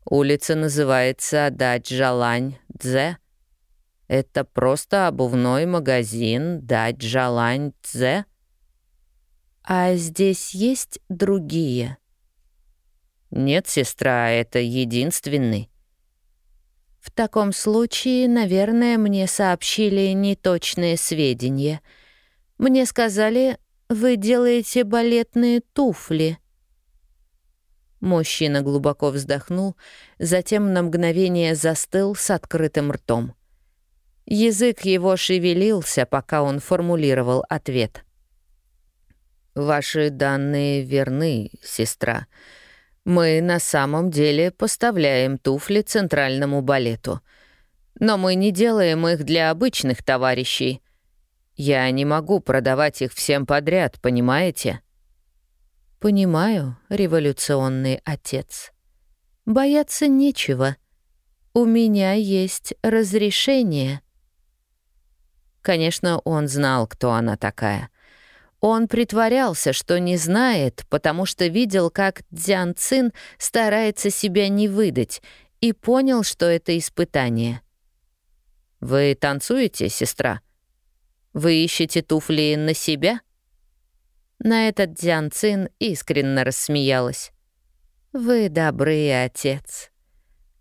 «Улица называется Даджалань Дзе», это просто обувной магазин Дать Жалань Цзэ. А здесь есть другие? Нет, сестра, это единственный. В таком случае, наверное, мне сообщили неточные сведения. Мне сказали, вы делаете балетные туфли. Мужчина глубоко вздохнул, затем на мгновение застыл с открытым ртом. Язык его шевелился, пока он формулировал ответ. «Ваши данные верны, сестра. Мы на самом деле поставляем туфли центральному балету. Но мы не делаем их для обычных товарищей. Я не могу продавать их всем подряд, понимаете?» «Понимаю, революционный отец. Бояться нечего. У меня есть разрешение». Конечно, он знал, кто она такая. Он притворялся, что не знает, потому что видел, как Дзян Цин старается себя не выдать, и понял, что это испытание. «Вы танцуете, сестра? Вы ищете туфли на себя?» На этот Дзян Цин искренне рассмеялась. «Вы добрый отец.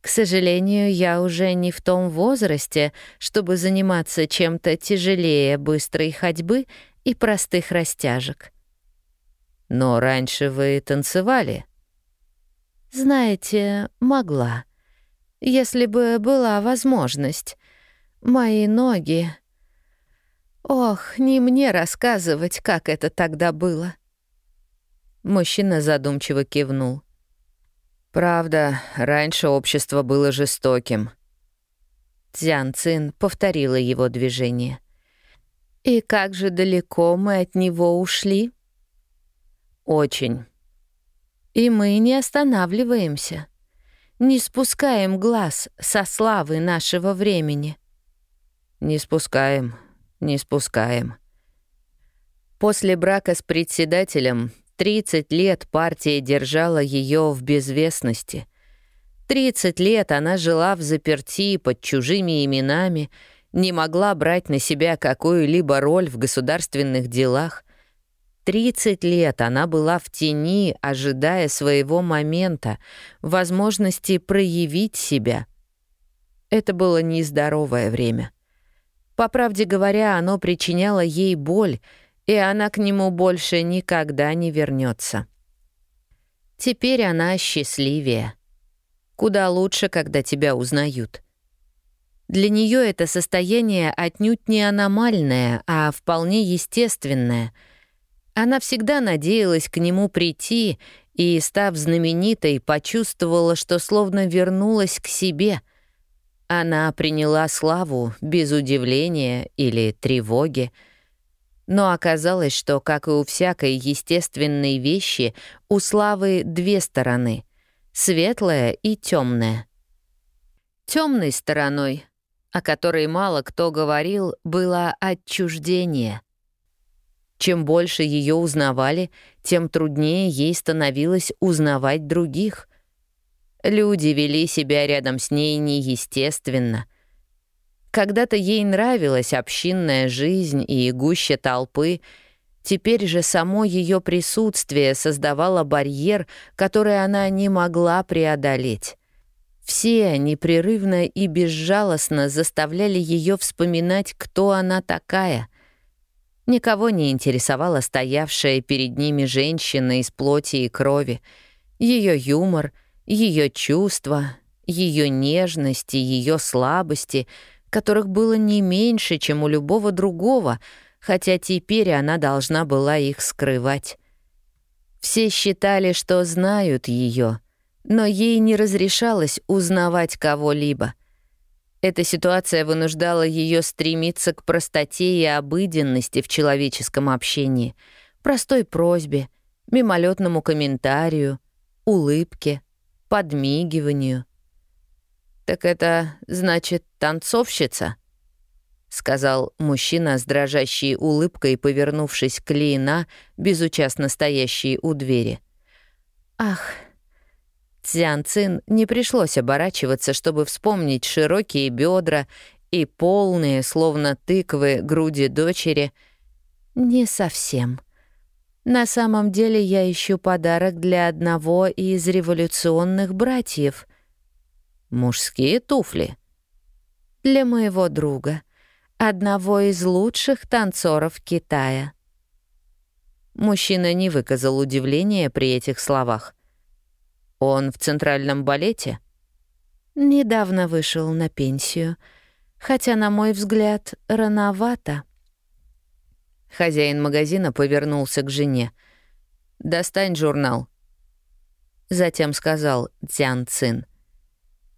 К сожалению, я уже не в том возрасте, чтобы заниматься чем-то тяжелее быстрой ходьбы и простых растяжек. Но раньше вы танцевали?» «Знаете, могла. Если бы была возможность. Мои ноги Ох, не мне рассказывать, как это тогда было. Мужчина задумчиво кивнул. Правда, раньше общество было жестоким. Цзян Цин повторила его движение. И как же далеко мы от него ушли? Очень. И мы не останавливаемся. Не спускаем глаз со славы нашего времени. Не спускаем, не спускаем. После брака с председателем 30 лет партия держала ее в безвестности. 30 лет она жила в заперти под чужими именами, не могла брать на себя какую-либо роль в государственных делах. 30 лет она была в тени, ожидая своего момента, возможности проявить себя. Это было нездоровое время. По правде говоря, оно причиняло ей боль, и она к нему больше никогда не вернется. Теперь она счастливее. Куда лучше, когда тебя узнают. Для нее это состояние отнюдь не аномальное, а вполне естественное. Она всегда надеялась к нему прийти и, став знаменитой, почувствовала, что словно вернулась к себе — она приняла славу без удивления или тревоги, но оказалось, что, как и у всякой естественной вещи, у славы две стороны — светлая и темная. Темной стороной, о которой мало кто говорил, было отчуждение. Чем больше ее узнавали, тем труднее ей становилось узнавать других — Люди вели себя рядом с ней неестественно. Когда-то ей нравилась общинная жизнь и гуще толпы, теперь же само ее присутствие создавало барьер, который она не могла преодолеть. Все непрерывно и безжалостно заставляли ее вспоминать, кто она такая. Никого не интересовала стоявшая перед ними женщина из плоти и крови, ее юмор — ее чувства, ее нежности, ее слабости, которых было не меньше, чем у любого другого, хотя теперь она должна была их скрывать. Все считали, что знают ее, но ей не разрешалось узнавать кого-либо. Эта ситуация вынуждала ее стремиться к простоте и обыденности в человеческом общении, простой просьбе, мимолетному комментарию, улыбке — подмигиванию. «Так это, значит, танцовщица?» — сказал мужчина с дрожащей улыбкой, повернувшись к Лина, безучастно стоящей у двери. «Ах!» Цзян не пришлось оборачиваться, чтобы вспомнить широкие бедра и полные, словно тыквы, груди дочери. «Не совсем», на самом деле я ищу подарок для одного из революционных братьев. Мужские туфли. Для моего друга, одного из лучших танцоров Китая. Мужчина не выказал удивления при этих словах. Он в центральном балете? Недавно вышел на пенсию, хотя, на мой взгляд, рановато. Хозяин магазина повернулся к жене. «Достань журнал». Затем сказал Цян Цин.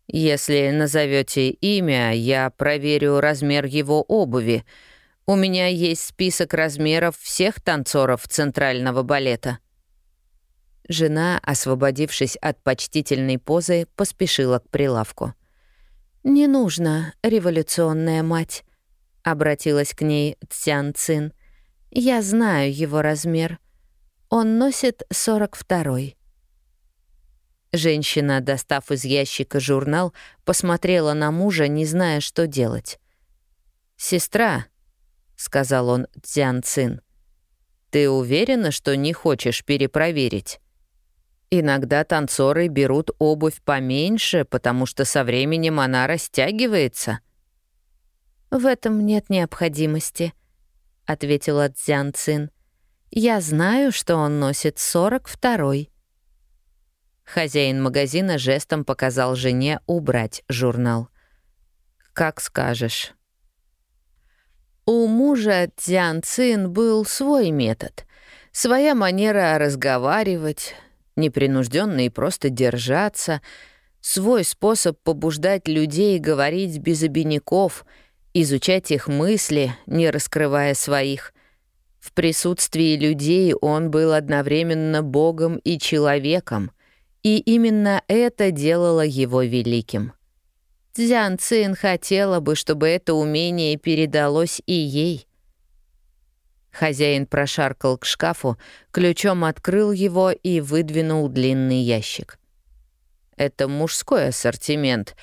«Если назовете имя, я проверю размер его обуви. У меня есть список размеров всех танцоров центрального балета». Жена, освободившись от почтительной позы, поспешила к прилавку. «Не нужно, революционная мать», — обратилась к ней Цян Цин. Я знаю его размер. Он носит 42-й. Женщина, достав из ящика журнал, посмотрела на мужа, не зная, что делать. «Сестра», — сказал он Цзян Цин, — «ты уверена, что не хочешь перепроверить?» Иногда танцоры берут обувь поменьше, потому что со временем она растягивается. «В этом нет необходимости», — ответила Цзян Цин. «Я знаю, что он носит сорок второй». Хозяин магазина жестом показал жене убрать журнал. «Как скажешь». У мужа Цзян Цин был свой метод, своя манера разговаривать, непринужденно и просто держаться, свой способ побуждать людей говорить без обиняков, изучать их мысли, не раскрывая своих. В присутствии людей он был одновременно богом и человеком, и именно это делало его великим. Цзян Цин хотела бы, чтобы это умение передалось и ей — Хозяин прошаркал к шкафу, ключом открыл его и выдвинул длинный ящик. «Это мужской ассортимент.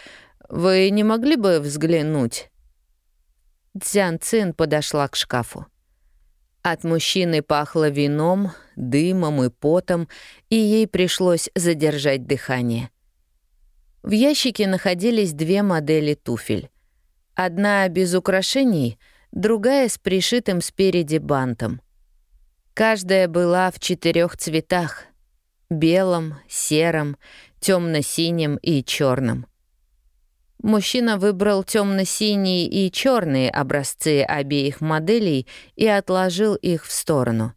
Вы не могли бы взглянуть?» Цзян Цин подошла к шкафу. От мужчины пахло вином, дымом и потом, и ей пришлось задержать дыхание. В ящике находились две модели туфель. Одна без украшений — другая с пришитым спереди бантом. Каждая была в четырех цветах — белом, сером, темно-синем и черном. Мужчина выбрал темно-синие и черные образцы обеих моделей и отложил их в сторону.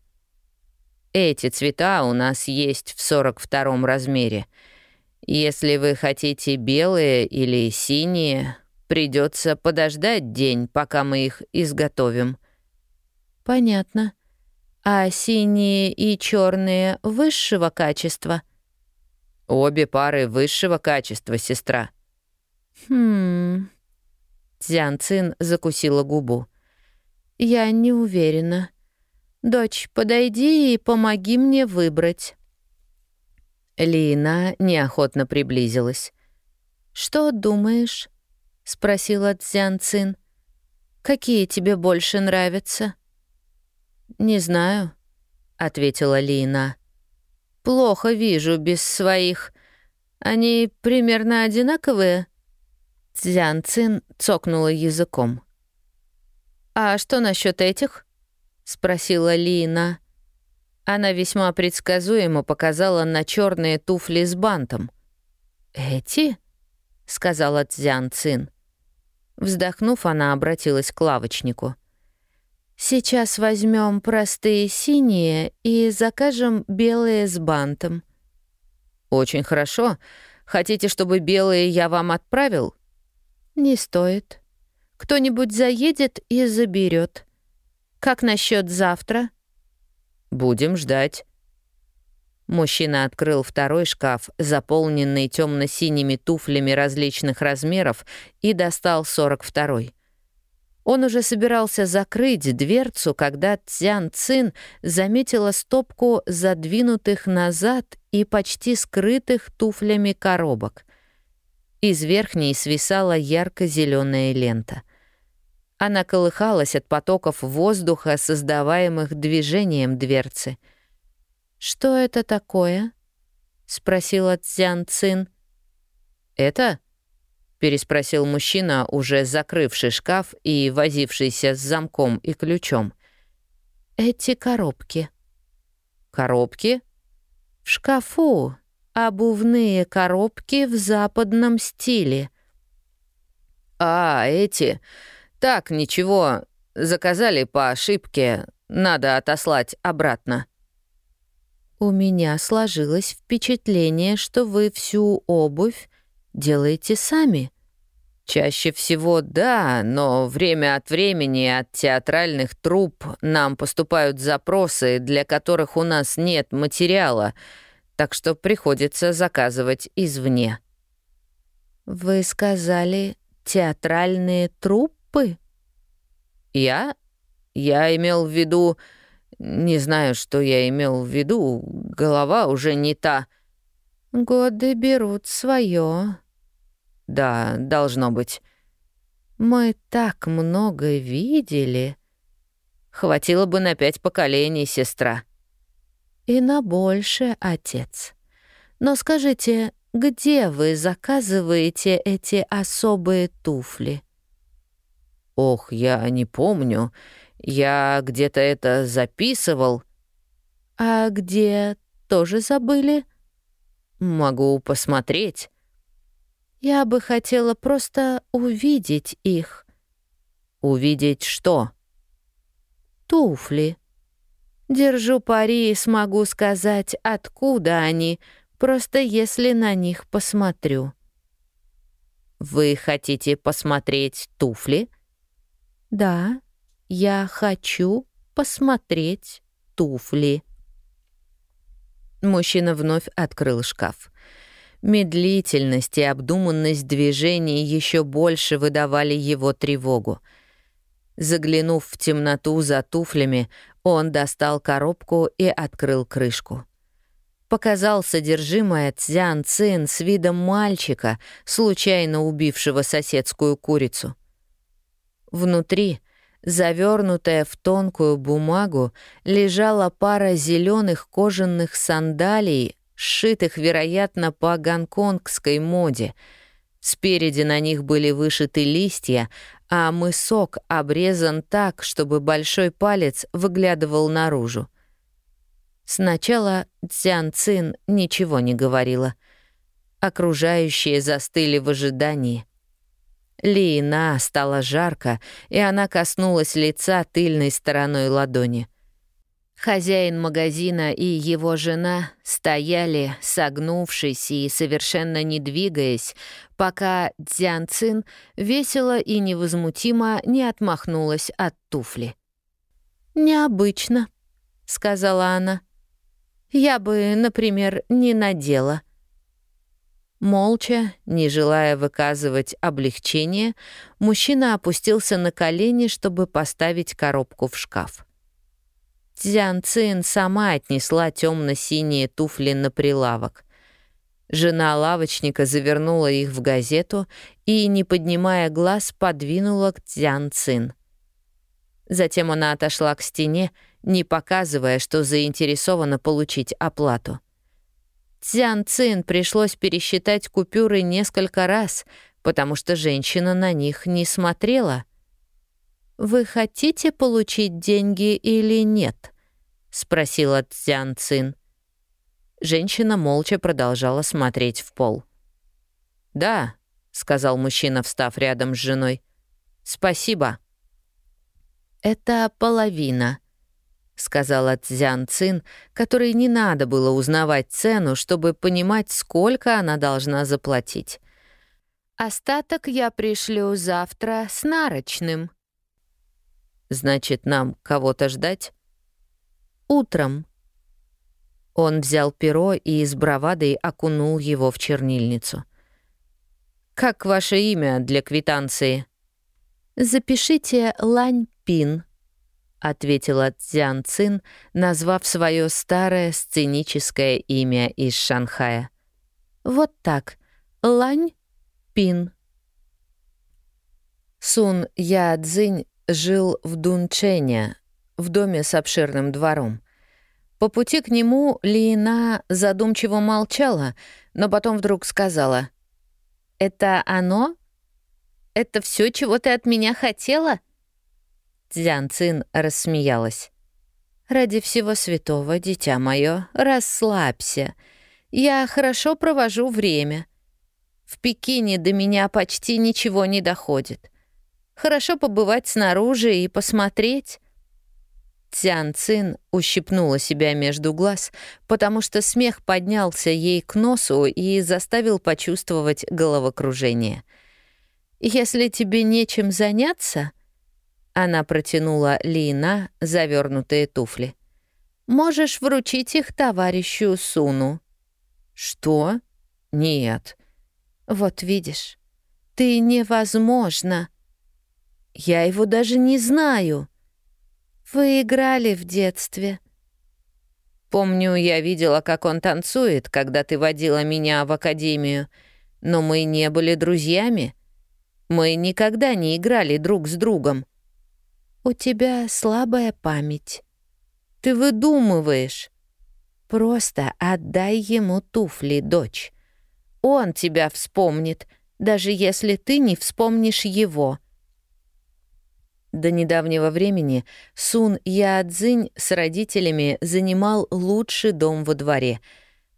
Эти цвета у нас есть в 42 размере. Если вы хотите белые или синие, Придется подождать день, пока мы их изготовим». «Понятно. А синие и черные высшего качества?» «Обе пары высшего качества, сестра». «Хм...» Цзян Цин закусила губу. «Я не уверена. Дочь, подойди и помоги мне выбрать». Лина неохотно приблизилась. «Что думаешь?» — спросила Цзян Цин. «Какие тебе больше нравятся?» «Не знаю», — ответила Лина. «Плохо вижу без своих. Они примерно одинаковые?» Цзян Цин цокнула языком. «А что насчет этих?» — спросила Лина. Она весьма предсказуемо показала на черные туфли с бантом. «Эти?» — сказала Цзян Цин. Вздохнув, она обратилась к лавочнику. «Сейчас возьмем простые синие и закажем белые с бантом». «Очень хорошо. Хотите, чтобы белые я вам отправил?» «Не стоит. Кто-нибудь заедет и заберет. Как насчет завтра?» «Будем ждать». Мужчина открыл второй шкаф, заполненный темно-синими туфлями различных размеров, и достал 42-й. Он уже собирался закрыть дверцу, когда Цзян Цин заметила стопку задвинутых назад и почти скрытых туфлями коробок. Из верхней свисала ярко зеленая лента. Она колыхалась от потоков воздуха, создаваемых движением дверцы — «Что это такое?» — спросила Цзян Цин. «Это?» — переспросил мужчина, уже закрывший шкаф и возившийся с замком и ключом. «Эти коробки». «Коробки?» «В шкафу. Обувные коробки в западном стиле». «А, эти? Так, ничего. Заказали по ошибке. Надо отослать обратно». У меня сложилось впечатление, что вы всю обувь делаете сами. Чаще всего да, но время от времени от театральных труп нам поступают запросы, для которых у нас нет материала, так что приходится заказывать извне. Вы сказали театральные труппы? Я? Я имел в виду Не знаю, что я имел в виду, голова уже не та. Годы берут свое. Да, должно быть. Мы так много видели. Хватило бы на пять поколений, сестра. И на больше, отец. Но скажите, где вы заказываете эти особые туфли? Ох, я не помню. Я где-то это записывал. А где тоже забыли? Могу посмотреть. Я бы хотела просто увидеть их. Увидеть что? Туфли. Держу пари и смогу сказать, откуда они, просто если на них посмотрю. Вы хотите посмотреть туфли? Да, я хочу посмотреть туфли. Мужчина вновь открыл шкаф. Медлительность и обдуманность движений еще больше выдавали его тревогу. Заглянув в темноту за туфлями, он достал коробку и открыл крышку. Показал содержимое Цзян Цин с видом мальчика, случайно убившего соседскую курицу. Внутри, завернутая в тонкую бумагу, лежала пара зеленых кожаных сандалий, сшитых, вероятно, по гонконгской моде. Спереди на них были вышиты листья, а мысок обрезан так, чтобы большой палец выглядывал наружу. Сначала Цян Цин ничего не говорила. Окружающие застыли в ожидании. Лина стало жарко, и она коснулась лица тыльной стороной ладони. Хозяин магазина и его жена стояли, согнувшись и совершенно не двигаясь, пока Дзян Цин весело и невозмутимо не отмахнулась от туфли. «Необычно», — сказала она. «Я бы, например, не надела». Молча, не желая выказывать облегчение, мужчина опустился на колени, чтобы поставить коробку в шкаф. Цзян Цин сама отнесла темно-синие туфли на прилавок. Жена лавочника завернула их в газету и, не поднимая глаз, подвинула к Цзян Цин. Затем она отошла к стене, не показывая, что заинтересована получить оплату. Цзян Цин пришлось пересчитать купюры несколько раз, потому что женщина на них не смотрела — «Вы хотите получить деньги или нет?» — спросила Цзян Цин. Женщина молча продолжала смотреть в пол. «Да», — сказал мужчина, встав рядом с женой. «Спасибо». «Это половина», — сказала Цзян Цин, которой не надо было узнавать цену, чтобы понимать, сколько она должна заплатить. «Остаток я пришлю завтра с нарочным». Значит, нам кого-то ждать? Утром. Он взял перо и с бравадой окунул его в чернильницу. «Как ваше имя для квитанции?» «Запишите Лань Пин», — ответила Цзян Цин, назвав свое старое сценическое имя из Шанхая. «Вот так. Лань Пин». Сун Я Цзинь жил в Дунчене, в доме с обширным двором. По пути к нему Лина задумчиво молчала, но потом вдруг сказала. «Это оно? Это все, чего ты от меня хотела?» Цзян Цин рассмеялась. «Ради всего святого, дитя мое, расслабься. Я хорошо провожу время. В Пекине до меня почти ничего не доходит. Хорошо побывать снаружи и посмотреть. Цян Цин ущипнула себя между глаз, потому что смех поднялся ей к носу и заставил почувствовать головокружение. «Если тебе нечем заняться...» Она протянула Лина завернутые туфли. «Можешь вручить их товарищу Суну». «Что? Нет». «Вот видишь, ты невозможно...» Я его даже не знаю. Вы играли в детстве. Помню, я видела, как он танцует, когда ты водила меня в академию, но мы не были друзьями. Мы никогда не играли друг с другом. У тебя слабая память. Ты выдумываешь. Просто отдай ему туфли, дочь. Он тебя вспомнит, даже если ты не вспомнишь его. До недавнего времени Сун Яадзинь с родителями занимал лучший дом во дворе,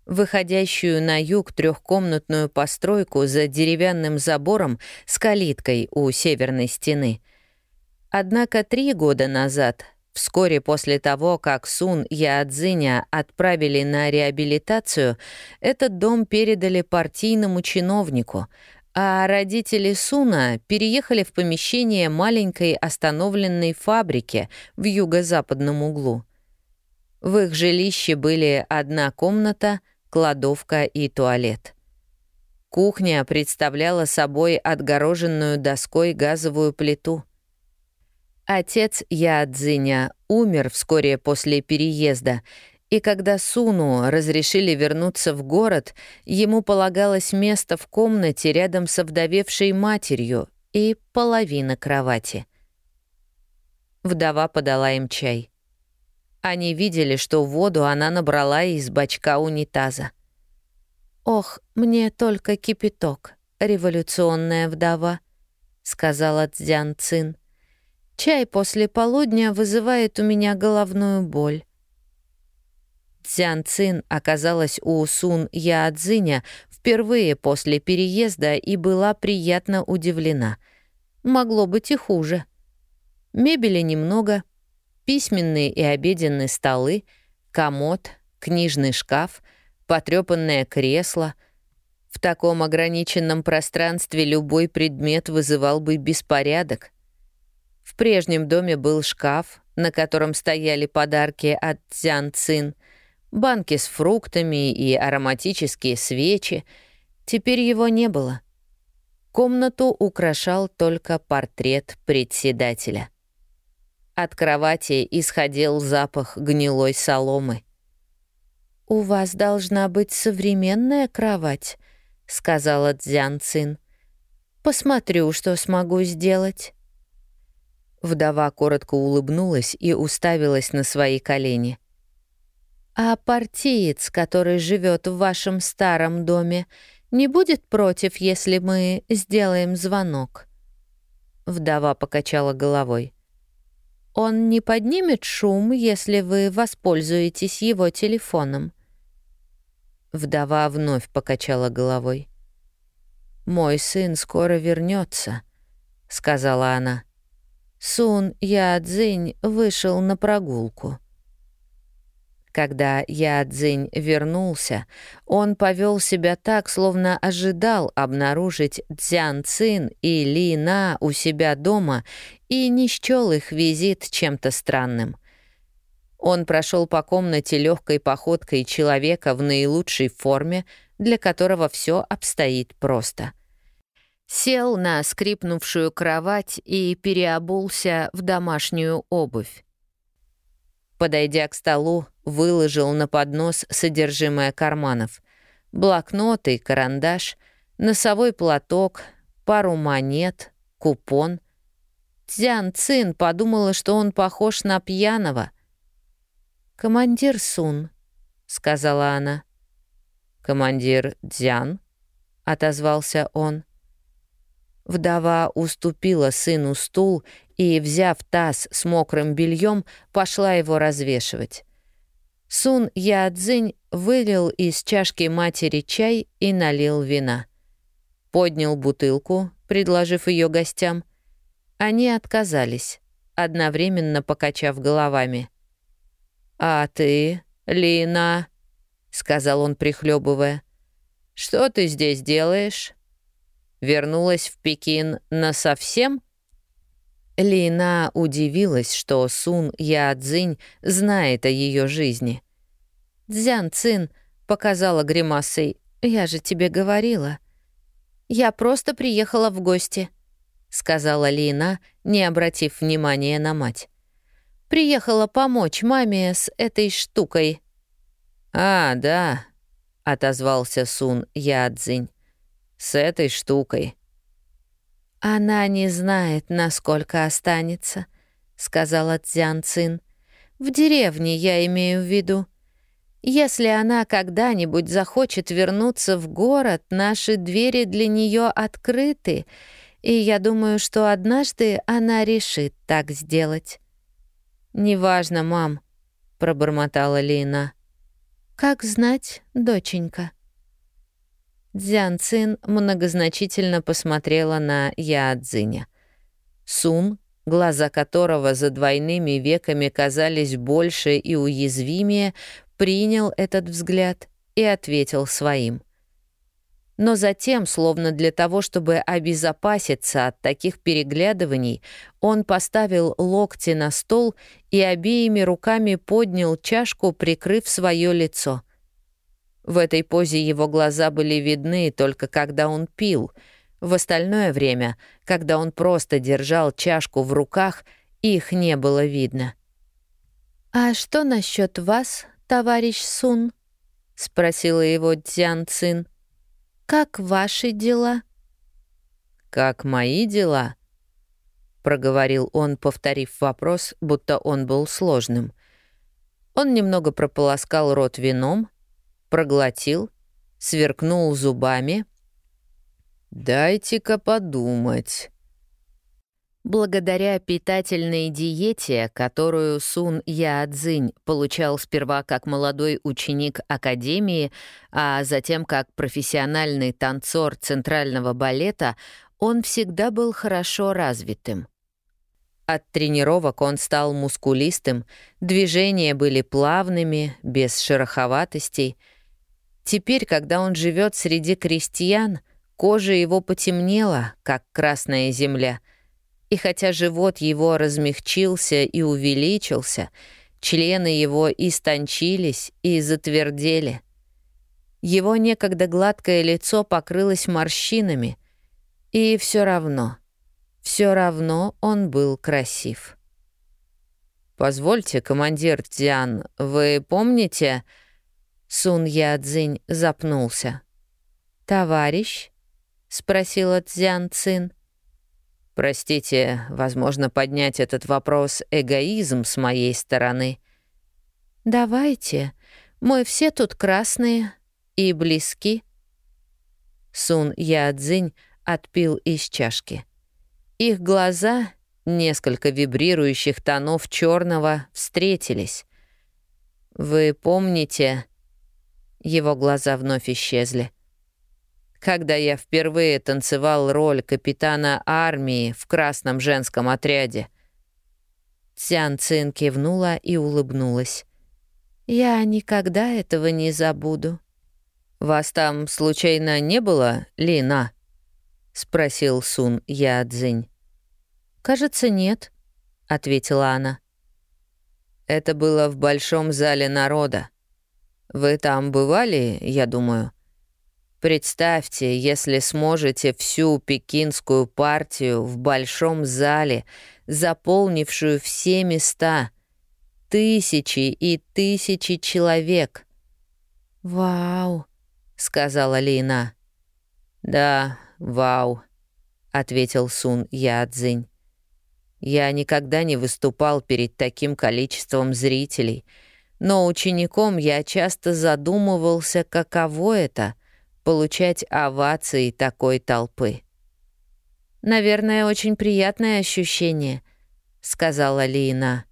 выходящую на юг трехкомнатную постройку за деревянным забором с калиткой у северной стены. Однако три года назад, вскоре после того, как Сун Яадзиня отправили на реабилитацию, этот дом передали партийному чиновнику — а родители Суна переехали в помещение маленькой остановленной фабрики в юго-западном углу. В их жилище были одна комната, кладовка и туалет. Кухня представляла собой отгороженную доской газовую плиту. Отец Яадзиня умер вскоре после переезда, и когда Суну разрешили вернуться в город, ему полагалось место в комнате рядом с овдовевшей матерью и половина кровати. Вдова подала им чай. Они видели, что воду она набрала из бачка унитаза. «Ох, мне только кипяток, революционная вдова», — сказала Цзян Цин. «Чай после полудня вызывает у меня головную боль». Цзян Цин оказалась у Сун Яадзиня впервые после переезда и была приятно удивлена. Могло быть и хуже. Мебели немного, письменные и обеденные столы, комод, книжный шкаф, потрёпанное кресло. В таком ограниченном пространстве любой предмет вызывал бы беспорядок. В прежнем доме был шкаф, на котором стояли подарки от Цзян Цин — банки с фруктами и ароматические свечи. Теперь его не было. Комнату украшал только портрет председателя. От кровати исходил запах гнилой соломы. «У вас должна быть современная кровать», — сказала Цзян Цин. «Посмотрю, что смогу сделать». Вдова коротко улыбнулась и уставилась на свои колени. А партиец, который живет в вашем старом доме, не будет против, если мы сделаем звонок?» Вдова покачала головой. «Он не поднимет шум, если вы воспользуетесь его телефоном?» Вдова вновь покачала головой. «Мой сын скоро вернется, сказала она. Сун Ядзинь вышел на прогулку. Когда Я Цзинь вернулся, он повел себя так, словно ожидал обнаружить Цзян Цин и Ли На у себя дома и не счел их визит чем-то странным. Он прошел по комнате легкой походкой человека в наилучшей форме, для которого все обстоит просто. Сел на скрипнувшую кровать и переобулся в домашнюю обувь. Подойдя к столу, выложил на поднос содержимое карманов. Блокноты, карандаш, носовой платок, пару монет, купон. Цзян Цин подумала, что он похож на пьяного. «Командир Сун», — сказала она. «Командир Дзян?» — отозвался он. Вдова уступила сыну стул и, взяв таз с мокрым бельем, пошла его развешивать. Сун Ядзинь вылил из чашки матери чай и налил вина. Поднял бутылку, предложив ее гостям. Они отказались, одновременно покачав головами. «А ты, Лина?» — сказал он, прихлебывая. «Что ты здесь делаешь?» Вернулась в Пекин насовсем?» Лина удивилась, что Сун Яцзинь знает о ее жизни. «Дзян Цин», — показала гримасой, — «я же тебе говорила». «Я просто приехала в гости», — сказала Лина, не обратив внимания на мать. Приехала помочь маме с этой штукой». «А, да», — отозвался Сун Ядзинь. «С этой штукой». «Она не знает, насколько останется», — сказала Цзян Цин. «В деревне я имею в виду. Если она когда-нибудь захочет вернуться в город, наши двери для нее открыты, и я думаю, что однажды она решит так сделать». «Неважно, мам», — пробормотала Лина. «Как знать, доченька?» Дзян Цин многозначительно посмотрела на Яадзиня. Сун, глаза которого за двойными веками казались больше и уязвимее, принял этот взгляд и ответил своим. Но затем, словно для того, чтобы обезопаситься от таких переглядываний, он поставил локти на стол и обеими руками поднял чашку, прикрыв свое лицо. В этой позе его глаза были видны только когда он пил. В остальное время, когда он просто держал чашку в руках, их не было видно. «А что насчет вас, товарищ Сун?» — спросила его Дзян Цин. «Как ваши дела?» «Как мои дела?» — проговорил он, повторив вопрос, будто он был сложным. Он немного прополоскал рот вином, проглотил, сверкнул зубами. «Дайте-ка подумать». Благодаря питательной диете, которую Сун Яадзинь получал сперва как молодой ученик Академии, а затем как профессиональный танцор Центрального балета, он всегда был хорошо развитым. От тренировок он стал мускулистым, движения были плавными, без шероховатостей. Теперь, когда он живет среди крестьян, кожа его потемнела, как красная земля — и хотя живот его размягчился и увеличился, члены его истончились и затвердели. Его некогда гладкое лицо покрылось морщинами, и все равно, все равно он был красив. «Позвольте, командир Дзян, вы помните...» Сун Ядзинь запнулся. «Товарищ?» — спросила Цзян Цин. Простите, возможно, поднять этот вопрос эгоизм с моей стороны. Давайте, мы все тут красные и близки. Сун Ядзинь отпил из чашки. Их глаза, несколько вибрирующих тонов черного, встретились. Вы помните... Его глаза вновь исчезли когда я впервые танцевал роль капитана армии в красном женском отряде. Цян Цин кивнула и улыбнулась. «Я никогда этого не забуду». «Вас там случайно не было, Лина?» — спросил Сун Ядзинь. «Кажется, нет», — ответила она. «Это было в большом зале народа. Вы там бывали, я думаю?» Представьте, если сможете всю пекинскую партию в большом зале, заполнившую все места, тысячи и тысячи человек. «Вау», — сказала Лина. «Да, вау», — ответил Сун Ядзинь. «Я никогда не выступал перед таким количеством зрителей, но учеником я часто задумывался, каково это — получать овации такой толпы. «Наверное, очень приятное ощущение», — сказала Лина.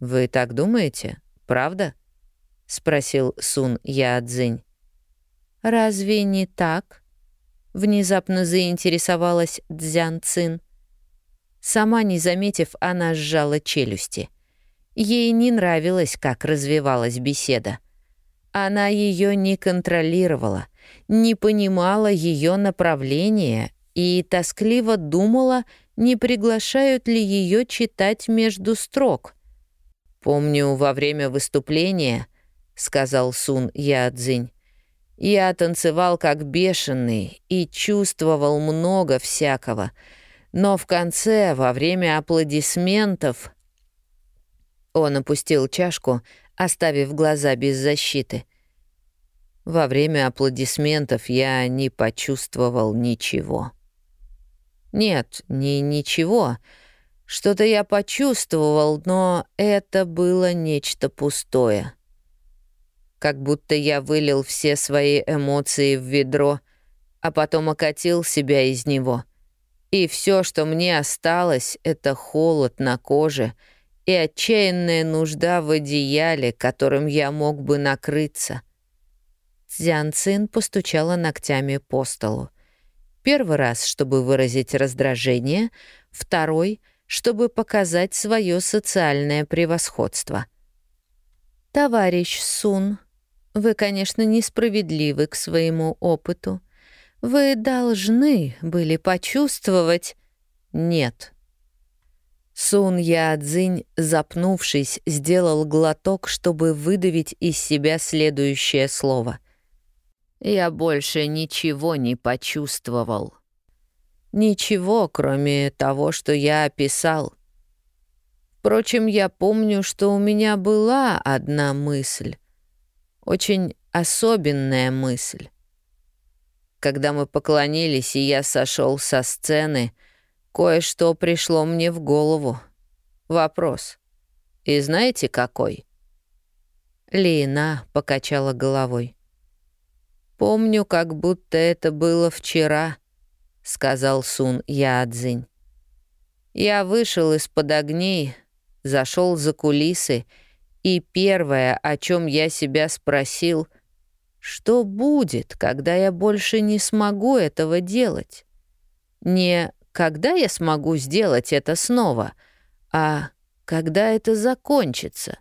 «Вы так думаете, правда?» — спросил Сун Яадзинь. «Разве не так?» — внезапно заинтересовалась Дзян Цин. Сама не заметив, она сжала челюсти. Ей не нравилось, как развивалась беседа. Она ее не контролировала — не понимала ее направления и тоскливо думала, не приглашают ли ее читать между строк. «Помню, во время выступления», — сказал Сун Ядзинь, «я танцевал как бешеный и чувствовал много всякого, но в конце, во время аплодисментов, Он опустил чашку, оставив глаза без защиты. Во время аплодисментов я не почувствовал ничего. Нет, не ничего. Что-то я почувствовал, но это было нечто пустое. Как будто я вылил все свои эмоции в ведро, а потом окатил себя из него. И все, что мне осталось, — это холод на коже и отчаянная нужда в одеяле, которым я мог бы накрыться. Цзян Цин постучала ногтями по столу. Первый раз, чтобы выразить раздражение, второй — чтобы показать свое социальное превосходство. «Товарищ Сун, вы, конечно, несправедливы к своему опыту. Вы должны были почувствовать...» «Нет». Сун Яадзинь, запнувшись, сделал глоток, чтобы выдавить из себя следующее слово. «Я больше ничего не почувствовал». Ничего, кроме того, что я описал. Впрочем, я помню, что у меня была одна мысль. Очень особенная мысль. Когда мы поклонились, и я сошел со сцены, кое-что пришло мне в голову. Вопрос. И знаете, какой? Лина покачала головой. Помню, как будто это было вчера — сказал Сун Яадзинь. Я вышел из-под огней, зашел за кулисы, и первое, о чем я себя спросил, что будет, когда я больше не смогу этого делать? Не когда я смогу сделать это снова, а когда это закончится.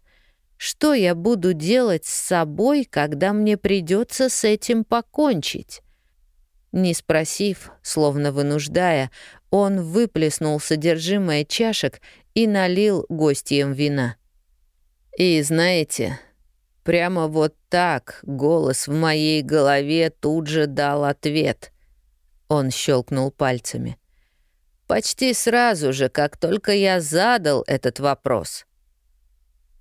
Что я буду делать с собой, когда мне придется с этим покончить? Не спросив, словно вынуждая, он выплеснул содержимое чашек и налил гостям вина. И знаете, прямо вот так голос в моей голове тут же дал ответ. Он щелкнул пальцами. Почти сразу же, как только я задал этот вопрос.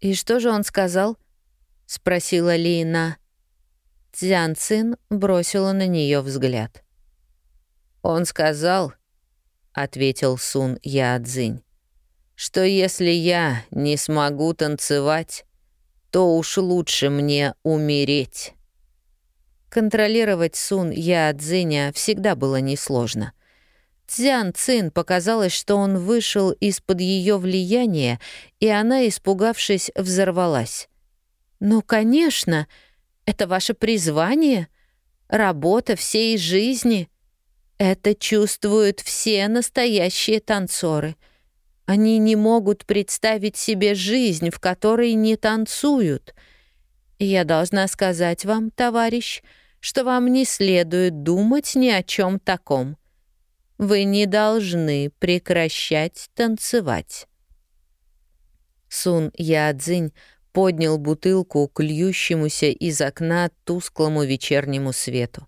«И что же он сказал?» — спросила Лина. Цзян Цин бросила на нее взгляд. «Он сказал», — ответил Сун Яадзинь, «что если я не смогу танцевать, то уж лучше мне умереть». Контролировать Сун Яадзиня всегда было несложно. Цзян Цин показалось, что он вышел из-под ее влияния, и она, испугавшись, взорвалась. «Ну, конечно!» Это ваше призвание? Работа всей жизни? Это чувствуют все настоящие танцоры. Они не могут представить себе жизнь, в которой не танцуют. я должна сказать вам, товарищ, что вам не следует думать ни о чем таком. Вы не должны прекращать танцевать. Сун Яадзинь поднял бутылку к льющемуся из окна тусклому вечернему свету.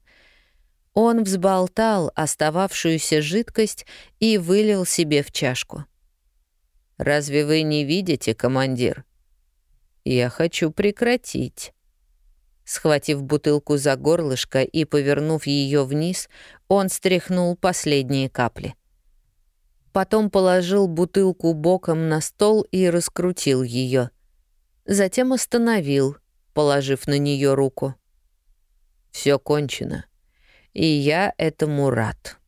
Он взболтал остававшуюся жидкость и вылил себе в чашку. «Разве вы не видите, командир? Я хочу прекратить». Схватив бутылку за горлышко и повернув ее вниз, он стряхнул последние капли. Потом положил бутылку боком на стол и раскрутил ее затем остановил, положив на нее руку. Все кончено, и я этому рад.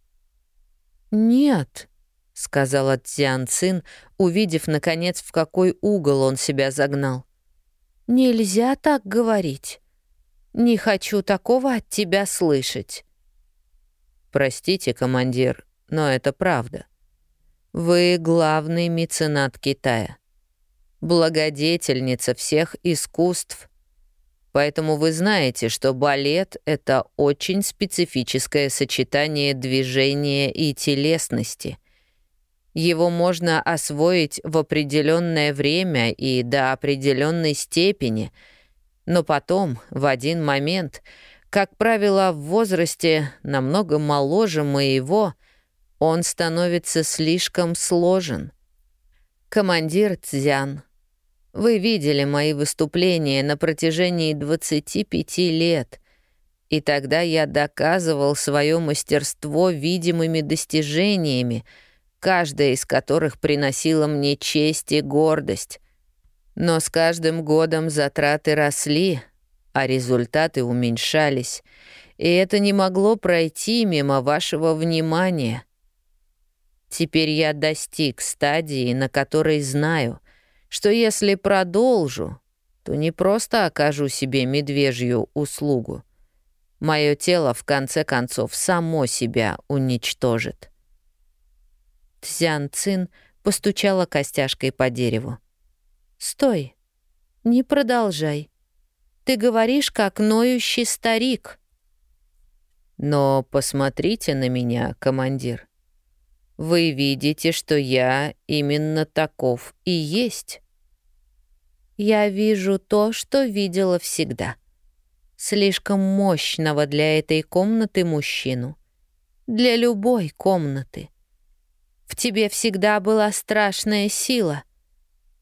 «Нет», — сказала Цзян Цин, увидев, наконец, в какой угол он себя загнал. «Нельзя так говорить. Не хочу такого от тебя слышать». «Простите, командир, но это правда. Вы главный меценат Китая благодетельница всех искусств. Поэтому вы знаете, что балет — это очень специфическое сочетание движения и телесности. Его можно освоить в определенное время и до определенной степени, но потом, в один момент, как правило, в возрасте намного моложе моего, он становится слишком сложен. Командир Цзян — Вы видели мои выступления на протяжении 25 лет, и тогда я доказывал свое мастерство видимыми достижениями, каждая из которых приносила мне честь и гордость. Но с каждым годом затраты росли, а результаты уменьшались, и это не могло пройти мимо вашего внимания. Теперь я достиг стадии, на которой знаю, что если продолжу, то не просто окажу себе медвежью услугу, Мое тело, в конце концов, само себя уничтожит. Цзян Цин постучала костяшкой по дереву. «Стой! Не продолжай. Ты говоришь, как ноющий старик». «Но посмотрите на меня, командир. Вы видите, что я именно таков и есть». «Я вижу то, что видела всегда», слишком мощного для этой комнаты мужчину. Для любой комнаты. В тебе всегда была страшная сила.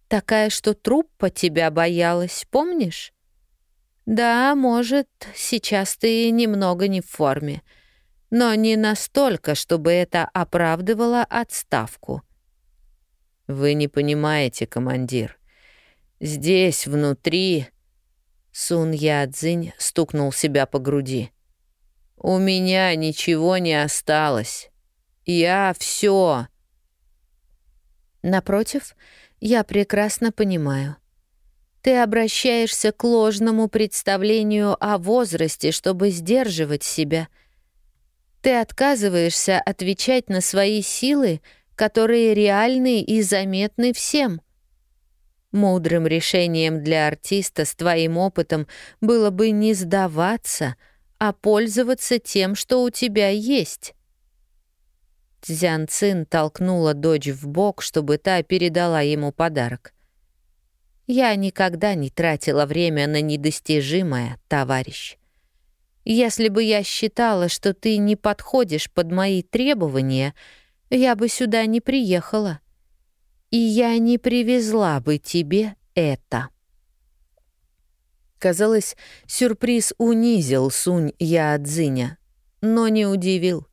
Такая, что труппа тебя боялась, помнишь? Да, может, сейчас ты немного не в форме, но не настолько, чтобы это оправдывало отставку. Вы не понимаете, командир. Здесь, внутри, Сун Ядзинь стукнул себя по груди. «У меня ничего не осталось. Я все. Напротив, я прекрасно понимаю. Ты обращаешься к ложному представлению о возрасте, чтобы сдерживать себя. Ты отказываешься отвечать на свои силы, которые реальны и заметны всем — Мудрым решением для артиста с твоим опытом было бы не сдаваться, а пользоваться тем, что у тебя есть. Цзян Цин толкнула дочь в бок, чтобы та передала ему подарок. «Я никогда не тратила время на недостижимое, товарищ. Если бы я считала, что ты не подходишь под мои требования, я бы сюда не приехала и я не привезла бы тебе это». Казалось, сюрприз унизил Сунь Яадзиня, но не удивил.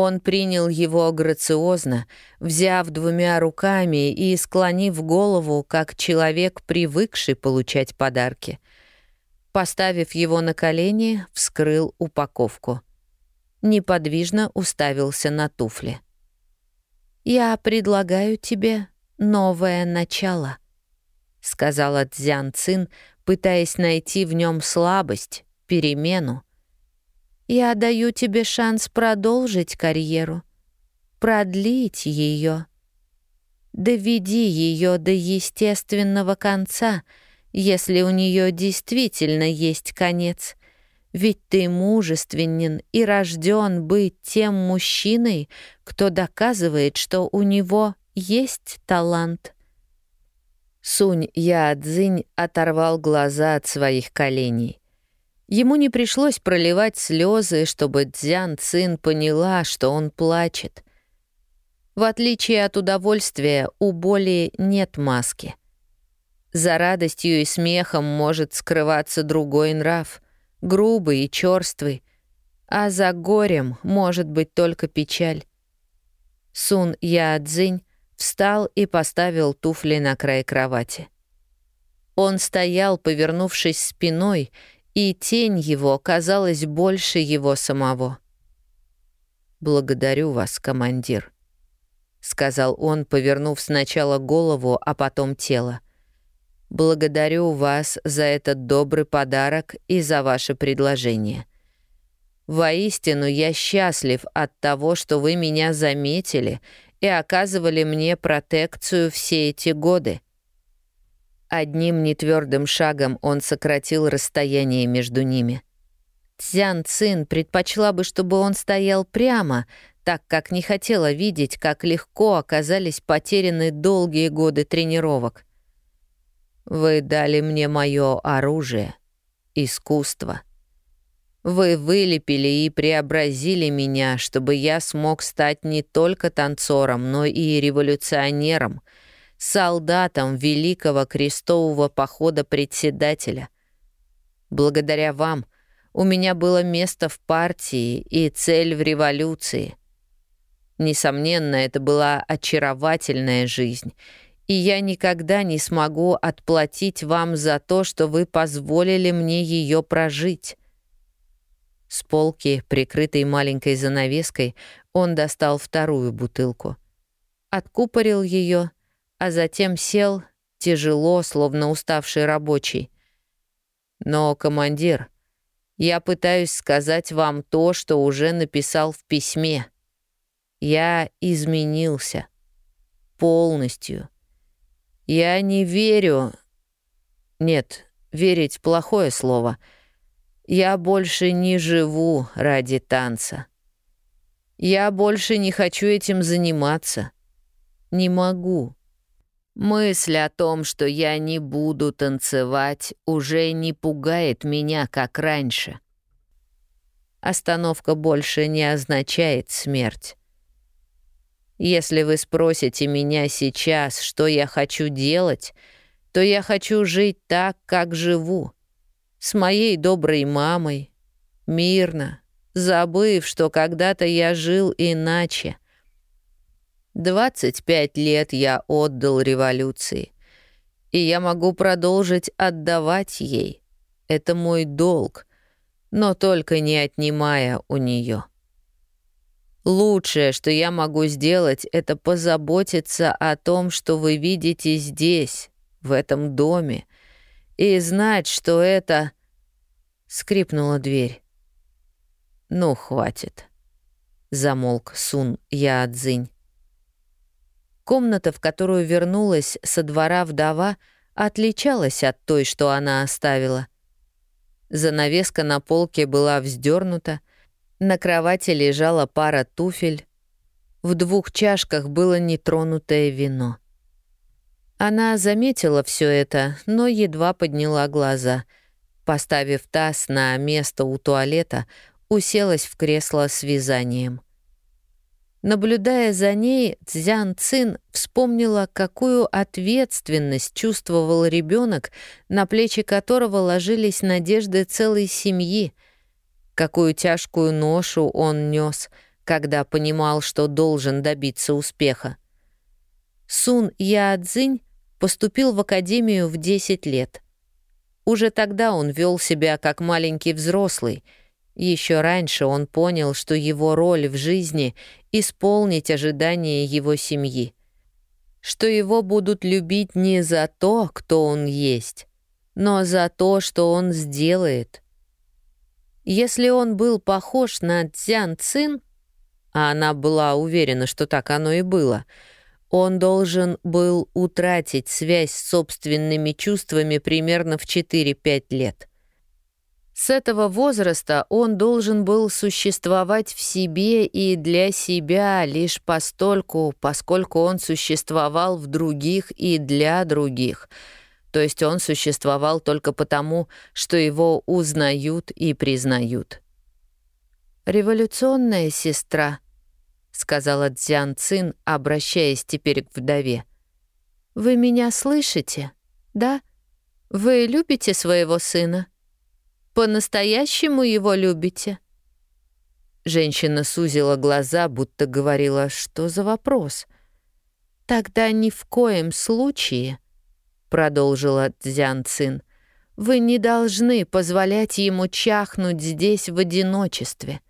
Он принял его грациозно, взяв двумя руками и склонив голову, как человек, привыкший получать подарки. Поставив его на колени, вскрыл упаковку. Неподвижно уставился на туфли. «Я предлагаю тебе новое начало», — сказала Цзян Цин, пытаясь найти в нем слабость, перемену. «Я даю тебе шанс продолжить карьеру, продлить ее. Доведи ее до естественного конца, если у нее действительно есть конец. Ведь ты мужественен и рожден быть тем мужчиной, кто доказывает, что у него есть талант. Сунь Яадзинь оторвал глаза от своих коленей. Ему не пришлось проливать слезы, чтобы Дзян Цин поняла, что он плачет. В отличие от удовольствия, у боли нет маски. За радостью и смехом может скрываться другой нрав — грубый и черствый, а за горем может быть только печаль. Сун Яадзинь встал и поставил туфли на край кровати. Он стоял, повернувшись спиной, и тень его казалась больше его самого. «Благодарю вас, командир», — сказал он, повернув сначала голову, а потом тело. Благодарю вас за этот добрый подарок и за ваше предложение. Воистину, я счастлив от того, что вы меня заметили и оказывали мне протекцию все эти годы. Одним нетвердым шагом он сократил расстояние между ними. Цзян Цин предпочла бы, чтобы он стоял прямо, так как не хотела видеть, как легко оказались потеряны долгие годы тренировок. Вы дали мне мое оружие, искусство. Вы вылепили и преобразили меня, чтобы я смог стать не только танцором, но и революционером, солдатом Великого крестового похода председателя. Благодаря вам у меня было место в партии и цель в революции. Несомненно, это была очаровательная жизнь, и я никогда не смогу отплатить вам за то, что вы позволили мне ее прожить. С полки, прикрытой маленькой занавеской, он достал вторую бутылку. Откупорил ее, а затем сел, тяжело, словно уставший рабочий. «Но, командир, я пытаюсь сказать вам то, что уже написал в письме. Я изменился. Полностью. Я не верю... Нет, верить — плохое слово. Я больше не живу ради танца. Я больше не хочу этим заниматься. Не могу. Мысль о том, что я не буду танцевать, уже не пугает меня, как раньше. Остановка больше не означает смерть. Если вы спросите меня сейчас, что я хочу делать, то я хочу жить так, как живу. С моей доброй мамой, мирно, забыв, что когда-то я жил иначе. 25 лет я отдал революции, и я могу продолжить отдавать ей. Это мой долг, но только не отнимая у нее. Лучшее, что я могу сделать, это позаботиться о том, что вы видите здесь, в этом доме, и знать, что это... Скрипнула дверь. «Ну, хватит», — замолк Сун Яадзинь. Комната, в которую вернулась со двора вдова, отличалась от той, что она оставила. Занавеска на полке была вздернута, на кровати лежала пара туфель, в двух чашках было нетронутое вино. Она заметила все это, но едва подняла глаза. Поставив таз на место у туалета, уселась в кресло с вязанием. Наблюдая за ней, Цзян Цин вспомнила, какую ответственность чувствовал ребенок, на плечи которого ложились надежды целой семьи, какую тяжкую ношу он нес, когда понимал, что должен добиться успеха. Сун Яадзинь поступил в академию в 10 лет. Уже тогда он вел себя как маленький взрослый — еще раньше он понял, что его роль в жизни — исполнить ожидания его семьи. Что его будут любить не за то, кто он есть, но за то, что он сделает. Если он был похож на Цзян Цин, а она была уверена, что так оно и было, он должен был утратить связь с собственными чувствами примерно в 4-5 лет. С этого возраста он должен был существовать в себе и для себя лишь постольку, поскольку он существовал в других и для других. То есть он существовал только потому, что его узнают и признают. «Революционная сестра», — сказала Дзян Цин, обращаясь теперь к вдове. «Вы меня слышите? Да? Вы любите своего сына?» По-настоящему его любите?» Женщина сузила глаза, будто говорила, что за вопрос. «Тогда ни в коем случае», — продолжила Цзян Цин, «вы не должны позволять ему чахнуть здесь в одиночестве.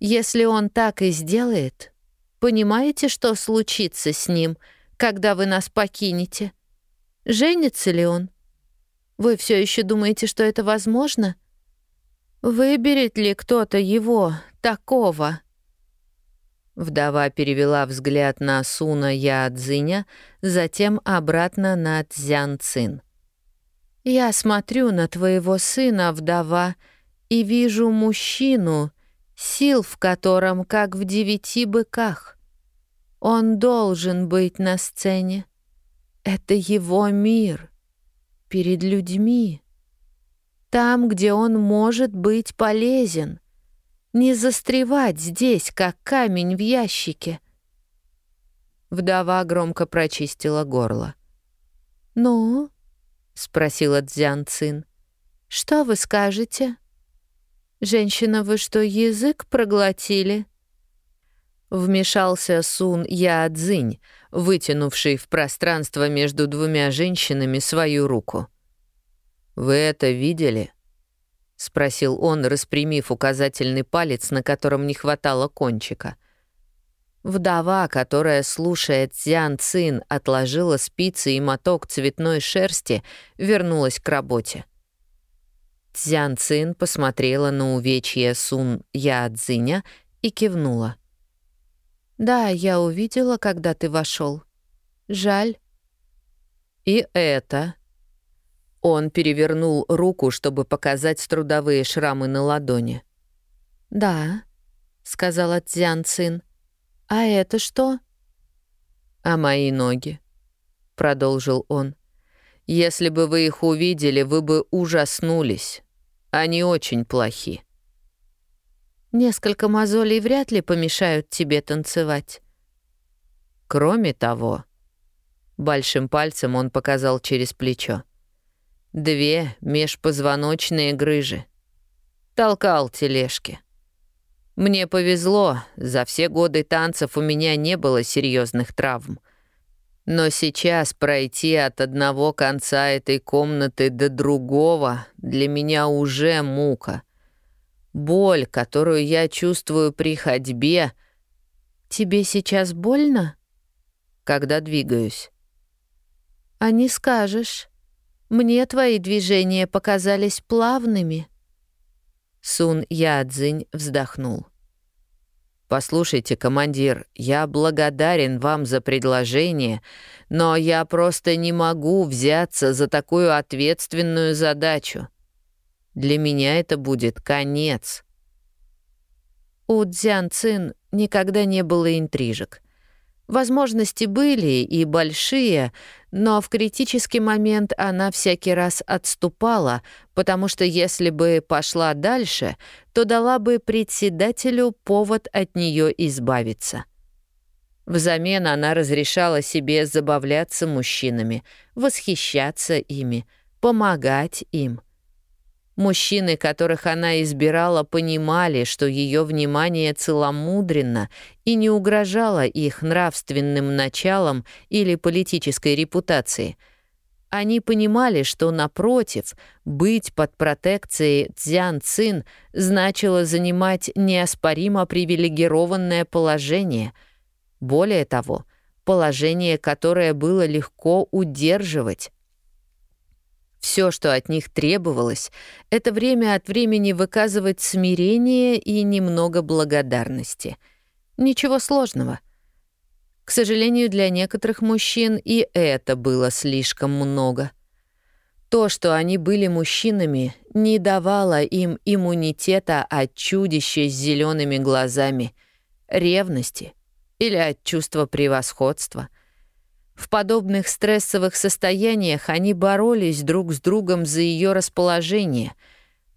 Если он так и сделает, понимаете, что случится с ним, когда вы нас покинете? Женится ли он? Вы все еще думаете, что это возможно?» Выберет ли кто-то его, такого? Вдова перевела взгляд на Суна Яадзиня, затем обратно на Цзян Цин. «Я смотрю на твоего сына, вдова, и вижу мужчину, сил в котором, как в девяти быках. Он должен быть на сцене. Это его мир. Перед людьми там, где он может быть полезен. Не застревать здесь, как камень в ящике. Вдова громко прочистила горло. «Ну?» — спросила Дзян Цин. «Что вы скажете?» «Женщина, вы что, язык проглотили?» Вмешался Сун Яадзинь, вытянувший в пространство между двумя женщинами свою руку. «Вы это видели?» — спросил он, распрямив указательный палец, на котором не хватало кончика. Вдова, которая, слушая Цзян Цин, отложила спицы и моток цветной шерсти, вернулась к работе. Цзян Цин посмотрела на увечье Сун Яадзиня и кивнула. «Да, я увидела, когда ты вошел. Жаль». «И это», он перевернул руку, чтобы показать трудовые шрамы на ладони. «Да», — сказала Цзян Цин. «А это что?» «А мои ноги», — продолжил он. «Если бы вы их увидели, вы бы ужаснулись. Они очень плохи». «Несколько мозолей вряд ли помешают тебе танцевать». «Кроме того...» Большим пальцем он показал через плечо. Две межпозвоночные грыжи. Толкал тележки. Мне повезло, за все годы танцев у меня не было серьезных травм. Но сейчас пройти от одного конца этой комнаты до другого для меня уже мука. Боль, которую я чувствую при ходьбе. Тебе сейчас больно? Когда двигаюсь. А не скажешь. Мне твои движения показались плавными». Сун Ядзинь вздохнул. «Послушайте, командир, я благодарен вам за предложение, но я просто не могу взяться за такую ответственную задачу. Для меня это будет конец». У Дзян Цин никогда не было интрижек. Возможности были и большие, но в критический момент она всякий раз отступала, потому что если бы пошла дальше, то дала бы председателю повод от нее избавиться. Взамен она разрешала себе забавляться мужчинами, восхищаться ими, помогать им — Мужчины, которых она избирала, понимали, что ее внимание целомудренно и не угрожало их нравственным началам или политической репутации. Они понимали, что, напротив, быть под протекцией Цзян Цин значило занимать неоспоримо привилегированное положение. Более того, положение, которое было легко удерживать. Все, что от них требовалось, это время от времени выказывать смирение и немного благодарности. Ничего сложного. К сожалению, для некоторых мужчин и это было слишком много. То, что они были мужчинами, не давало им иммунитета от чудища с зелеными глазами, ревности или от чувства превосходства — в подобных стрессовых состояниях они боролись друг с другом за ее расположение.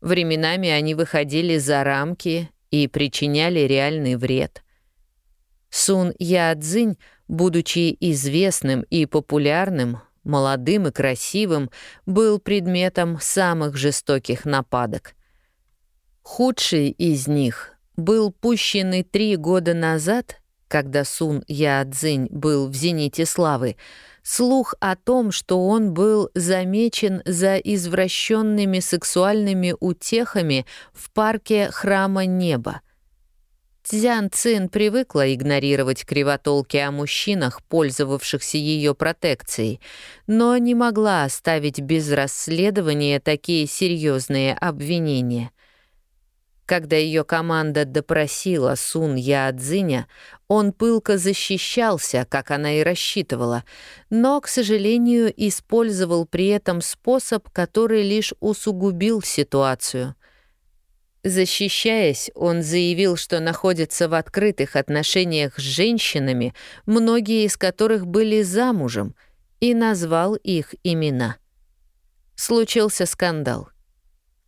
Временами они выходили за рамки и причиняли реальный вред. Сун Яцзинь, будучи известным и популярным, молодым и красивым, был предметом самых жестоких нападок. Худший из них был пущенный три года назад когда Сун Яцзинь был в зените славы, слух о том, что он был замечен за извращенными сексуальными утехами в парке Храма Неба. Цзян Цин привыкла игнорировать кривотолки о мужчинах, пользовавшихся ее протекцией, но не могла оставить без расследования такие серьезные обвинения. Когда ее команда допросила Сун Яадзиня, он пылко защищался, как она и рассчитывала, но, к сожалению, использовал при этом способ, который лишь усугубил ситуацию. Защищаясь, он заявил, что находится в открытых отношениях с женщинами, многие из которых были замужем, и назвал их имена. Случился скандал —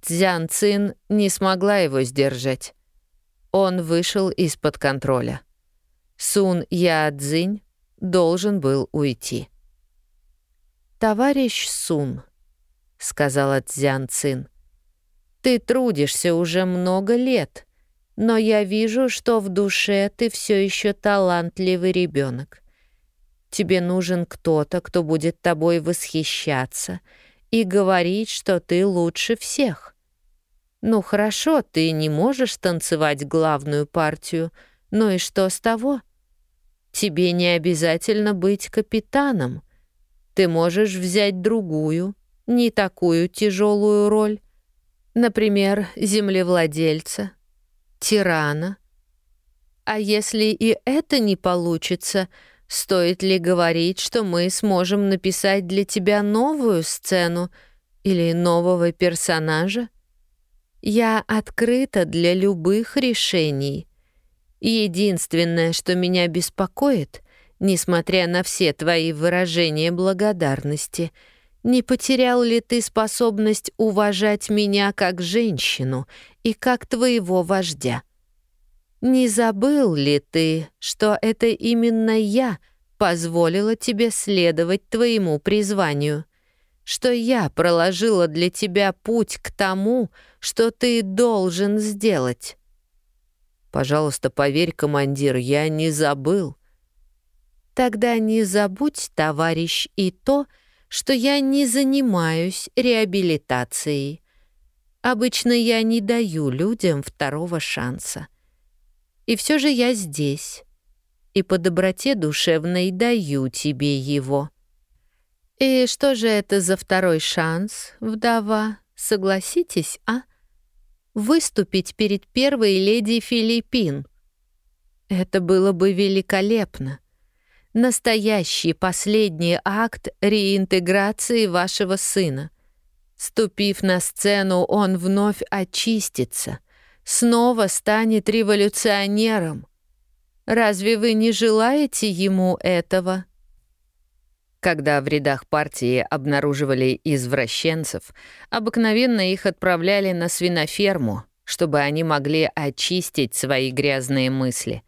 Цзян Цин не смогла его сдержать. Он вышел из-под контроля. Сун Я Цзинь должен был уйти. «Товарищ Сун», — сказала Цзян Цин, — «ты трудишься уже много лет, но я вижу, что в душе ты все еще талантливый ребенок. Тебе нужен кто-то, кто будет тобой восхищаться и говорить, что ты лучше всех. Ну хорошо, ты не можешь танцевать главную партию, но и что с того? Тебе не обязательно быть капитаном. Ты можешь взять другую, не такую тяжелую роль. Например, землевладельца, тирана. А если и это не получится, стоит ли говорить, что мы сможем написать для тебя новую сцену или нового персонажа? Я открыта для любых решений. Единственное, что меня беспокоит, несмотря на все твои выражения благодарности, не потерял ли ты способность уважать меня как женщину и как твоего вождя? Не забыл ли ты, что это именно я позволила тебе следовать твоему призванию? Что я проложила для тебя путь к тому, что ты должен сделать. Пожалуйста, поверь, командир, я не забыл. Тогда не забудь, товарищ, и то, что я не занимаюсь реабилитацией. Обычно я не даю людям второго шанса. И все же я здесь, и по доброте душевной даю тебе его. И что же это за второй шанс, вдова? Согласитесь, а? выступить перед первой леди Филиппин. Это было бы великолепно. Настоящий последний акт реинтеграции вашего сына. Ступив на сцену, он вновь очистится, снова станет революционером. Разве вы не желаете ему этого? Когда в рядах партии обнаруживали извращенцев, обыкновенно их отправляли на свиноферму, чтобы они могли очистить свои грязные мысли.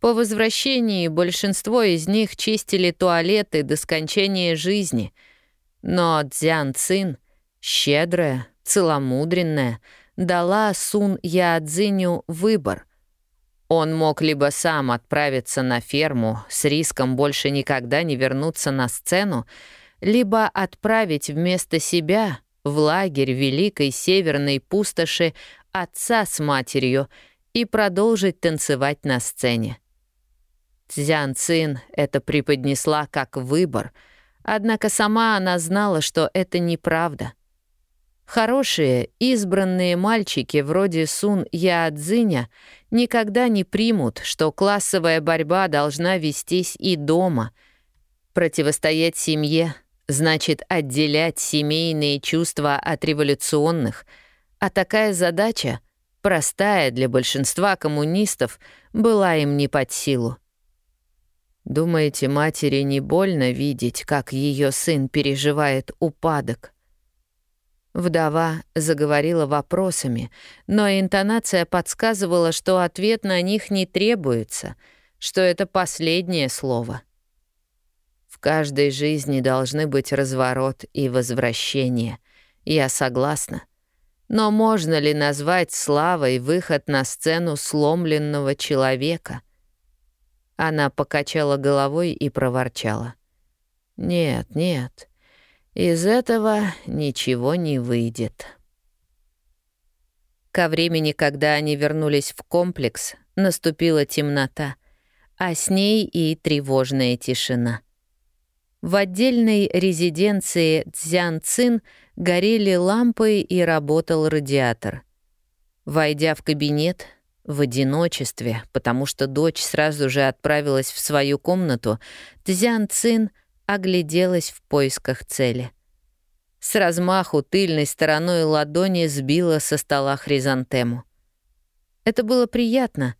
По возвращении большинство из них чистили туалеты до скончания жизни, но Дзян Цин, щедрая, целомудренная, дала Сун Яадзиню выбор — он мог либо сам отправиться на ферму с риском больше никогда не вернуться на сцену, либо отправить вместо себя в лагерь Великой Северной Пустоши отца с матерью и продолжить танцевать на сцене. Цзян Цин это преподнесла как выбор, однако сама она знала, что это неправда. Хорошие, избранные мальчики вроде Сун Яадзиня никогда не примут, что классовая борьба должна вестись и дома. Противостоять семье значит отделять семейные чувства от революционных, а такая задача, простая для большинства коммунистов, была им не под силу. Думаете, матери не больно видеть, как ее сын переживает упадок? Вдова заговорила вопросами, но интонация подсказывала, что ответ на них не требуется, что это последнее слово. В каждой жизни должны быть разворот и возвращение. Я согласна. Но можно ли назвать славой выход на сцену сломленного человека? Она покачала головой и проворчала. «Нет, нет». Из этого ничего не выйдет. Ко времени, когда они вернулись в комплекс, наступила темнота, а с ней и тревожная тишина. В отдельной резиденции Цзян Цин горели лампы и работал радиатор. Войдя в кабинет, в одиночестве, потому что дочь сразу же отправилась в свою комнату, Цзян Цин — огляделась в поисках цели. С размаху тыльной стороной ладони сбила со стола хризантему. Это было приятно,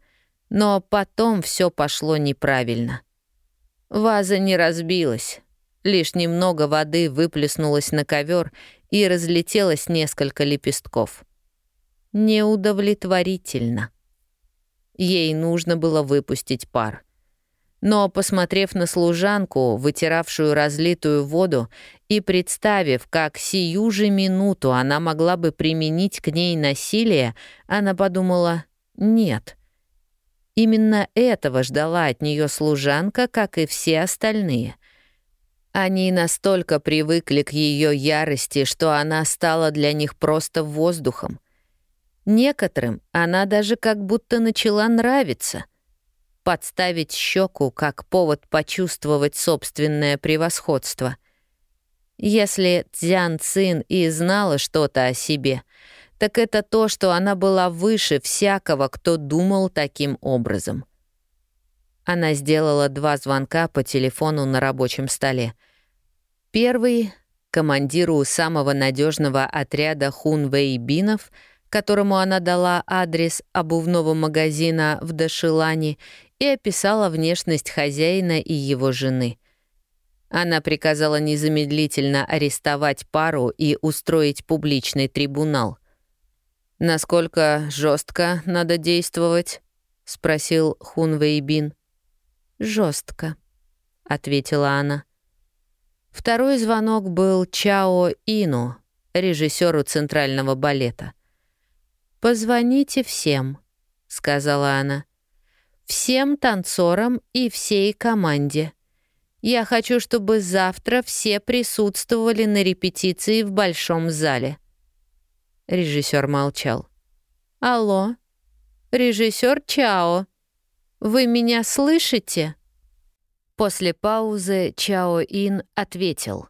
но потом все пошло неправильно. Ваза не разбилась. Лишь немного воды выплеснулось на ковер и разлетелось несколько лепестков. Неудовлетворительно. Ей нужно было выпустить пар. Но, посмотрев на служанку, вытиравшую разлитую воду, и представив, как сию же минуту она могла бы применить к ней насилие, она подумала «нет». Именно этого ждала от нее служанка, как и все остальные. Они настолько привыкли к ее ярости, что она стала для них просто воздухом. Некоторым она даже как будто начала нравиться — подставить щеку как повод почувствовать собственное превосходство. Если Цзян Цин и знала что-то о себе, так это то, что она была выше всякого, кто думал таким образом. Она сделала два звонка по телефону на рабочем столе. Первый — командиру самого надежного отряда Хун Вэйбинов — которому она дала адрес обувного магазина в Дашилане и описала внешность хозяина и его жены. Она приказала незамедлительно арестовать пару и устроить публичный трибунал. «Насколько жестко надо действовать?» — спросил Хун Вэйбин. «Жестко», — ответила она. Второй звонок был Чао Ину, режиссеру центрального балета. «Позвоните всем», — сказала она всем танцорам и всей команде. Я хочу, чтобы завтра все присутствовали на репетиции в большом зале». Режиссер молчал. «Алло, режиссер Чао, вы меня слышите?» После паузы Чао Ин ответил.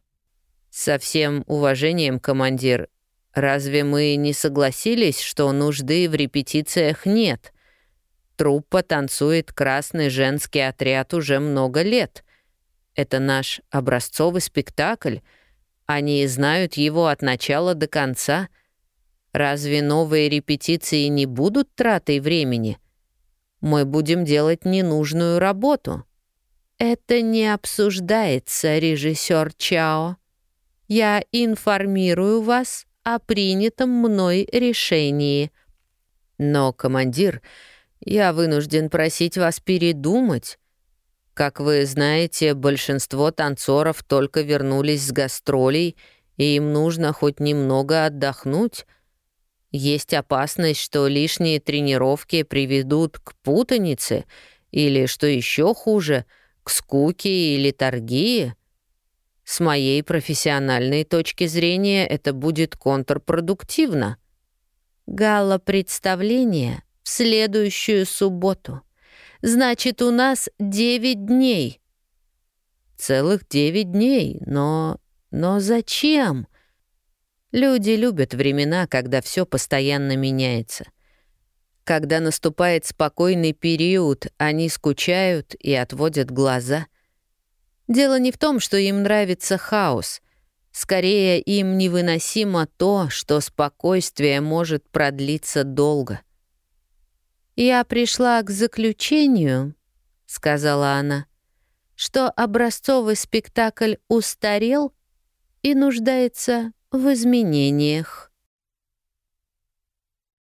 «Со всем уважением, командир, разве мы не согласились, что нужды в репетициях нет?» Труппа танцует красный женский отряд уже много лет. Это наш образцовый спектакль. Они знают его от начала до конца. Разве новые репетиции не будут тратой времени? Мы будем делать ненужную работу. Это не обсуждается, режиссер Чао. Я информирую вас о принятом мной решении. Но, командир, я вынужден просить вас передумать. Как вы знаете, большинство танцоров только вернулись с гастролей, и им нужно хоть немного отдохнуть. Есть опасность, что лишние тренировки приведут к путанице или, что еще хуже, к скуке и литургии. С моей профессиональной точки зрения это будет контрпродуктивно. Гала-представление в следующую субботу. Значит, у нас девять дней. Целых девять дней, но... Но зачем? Люди любят времена, когда все постоянно меняется. Когда наступает спокойный период, они скучают и отводят глаза. Дело не в том, что им нравится хаос. Скорее, им невыносимо то, что спокойствие может продлиться долго. «Я пришла к заключению», — сказала она, «что образцовый спектакль устарел и нуждается в изменениях».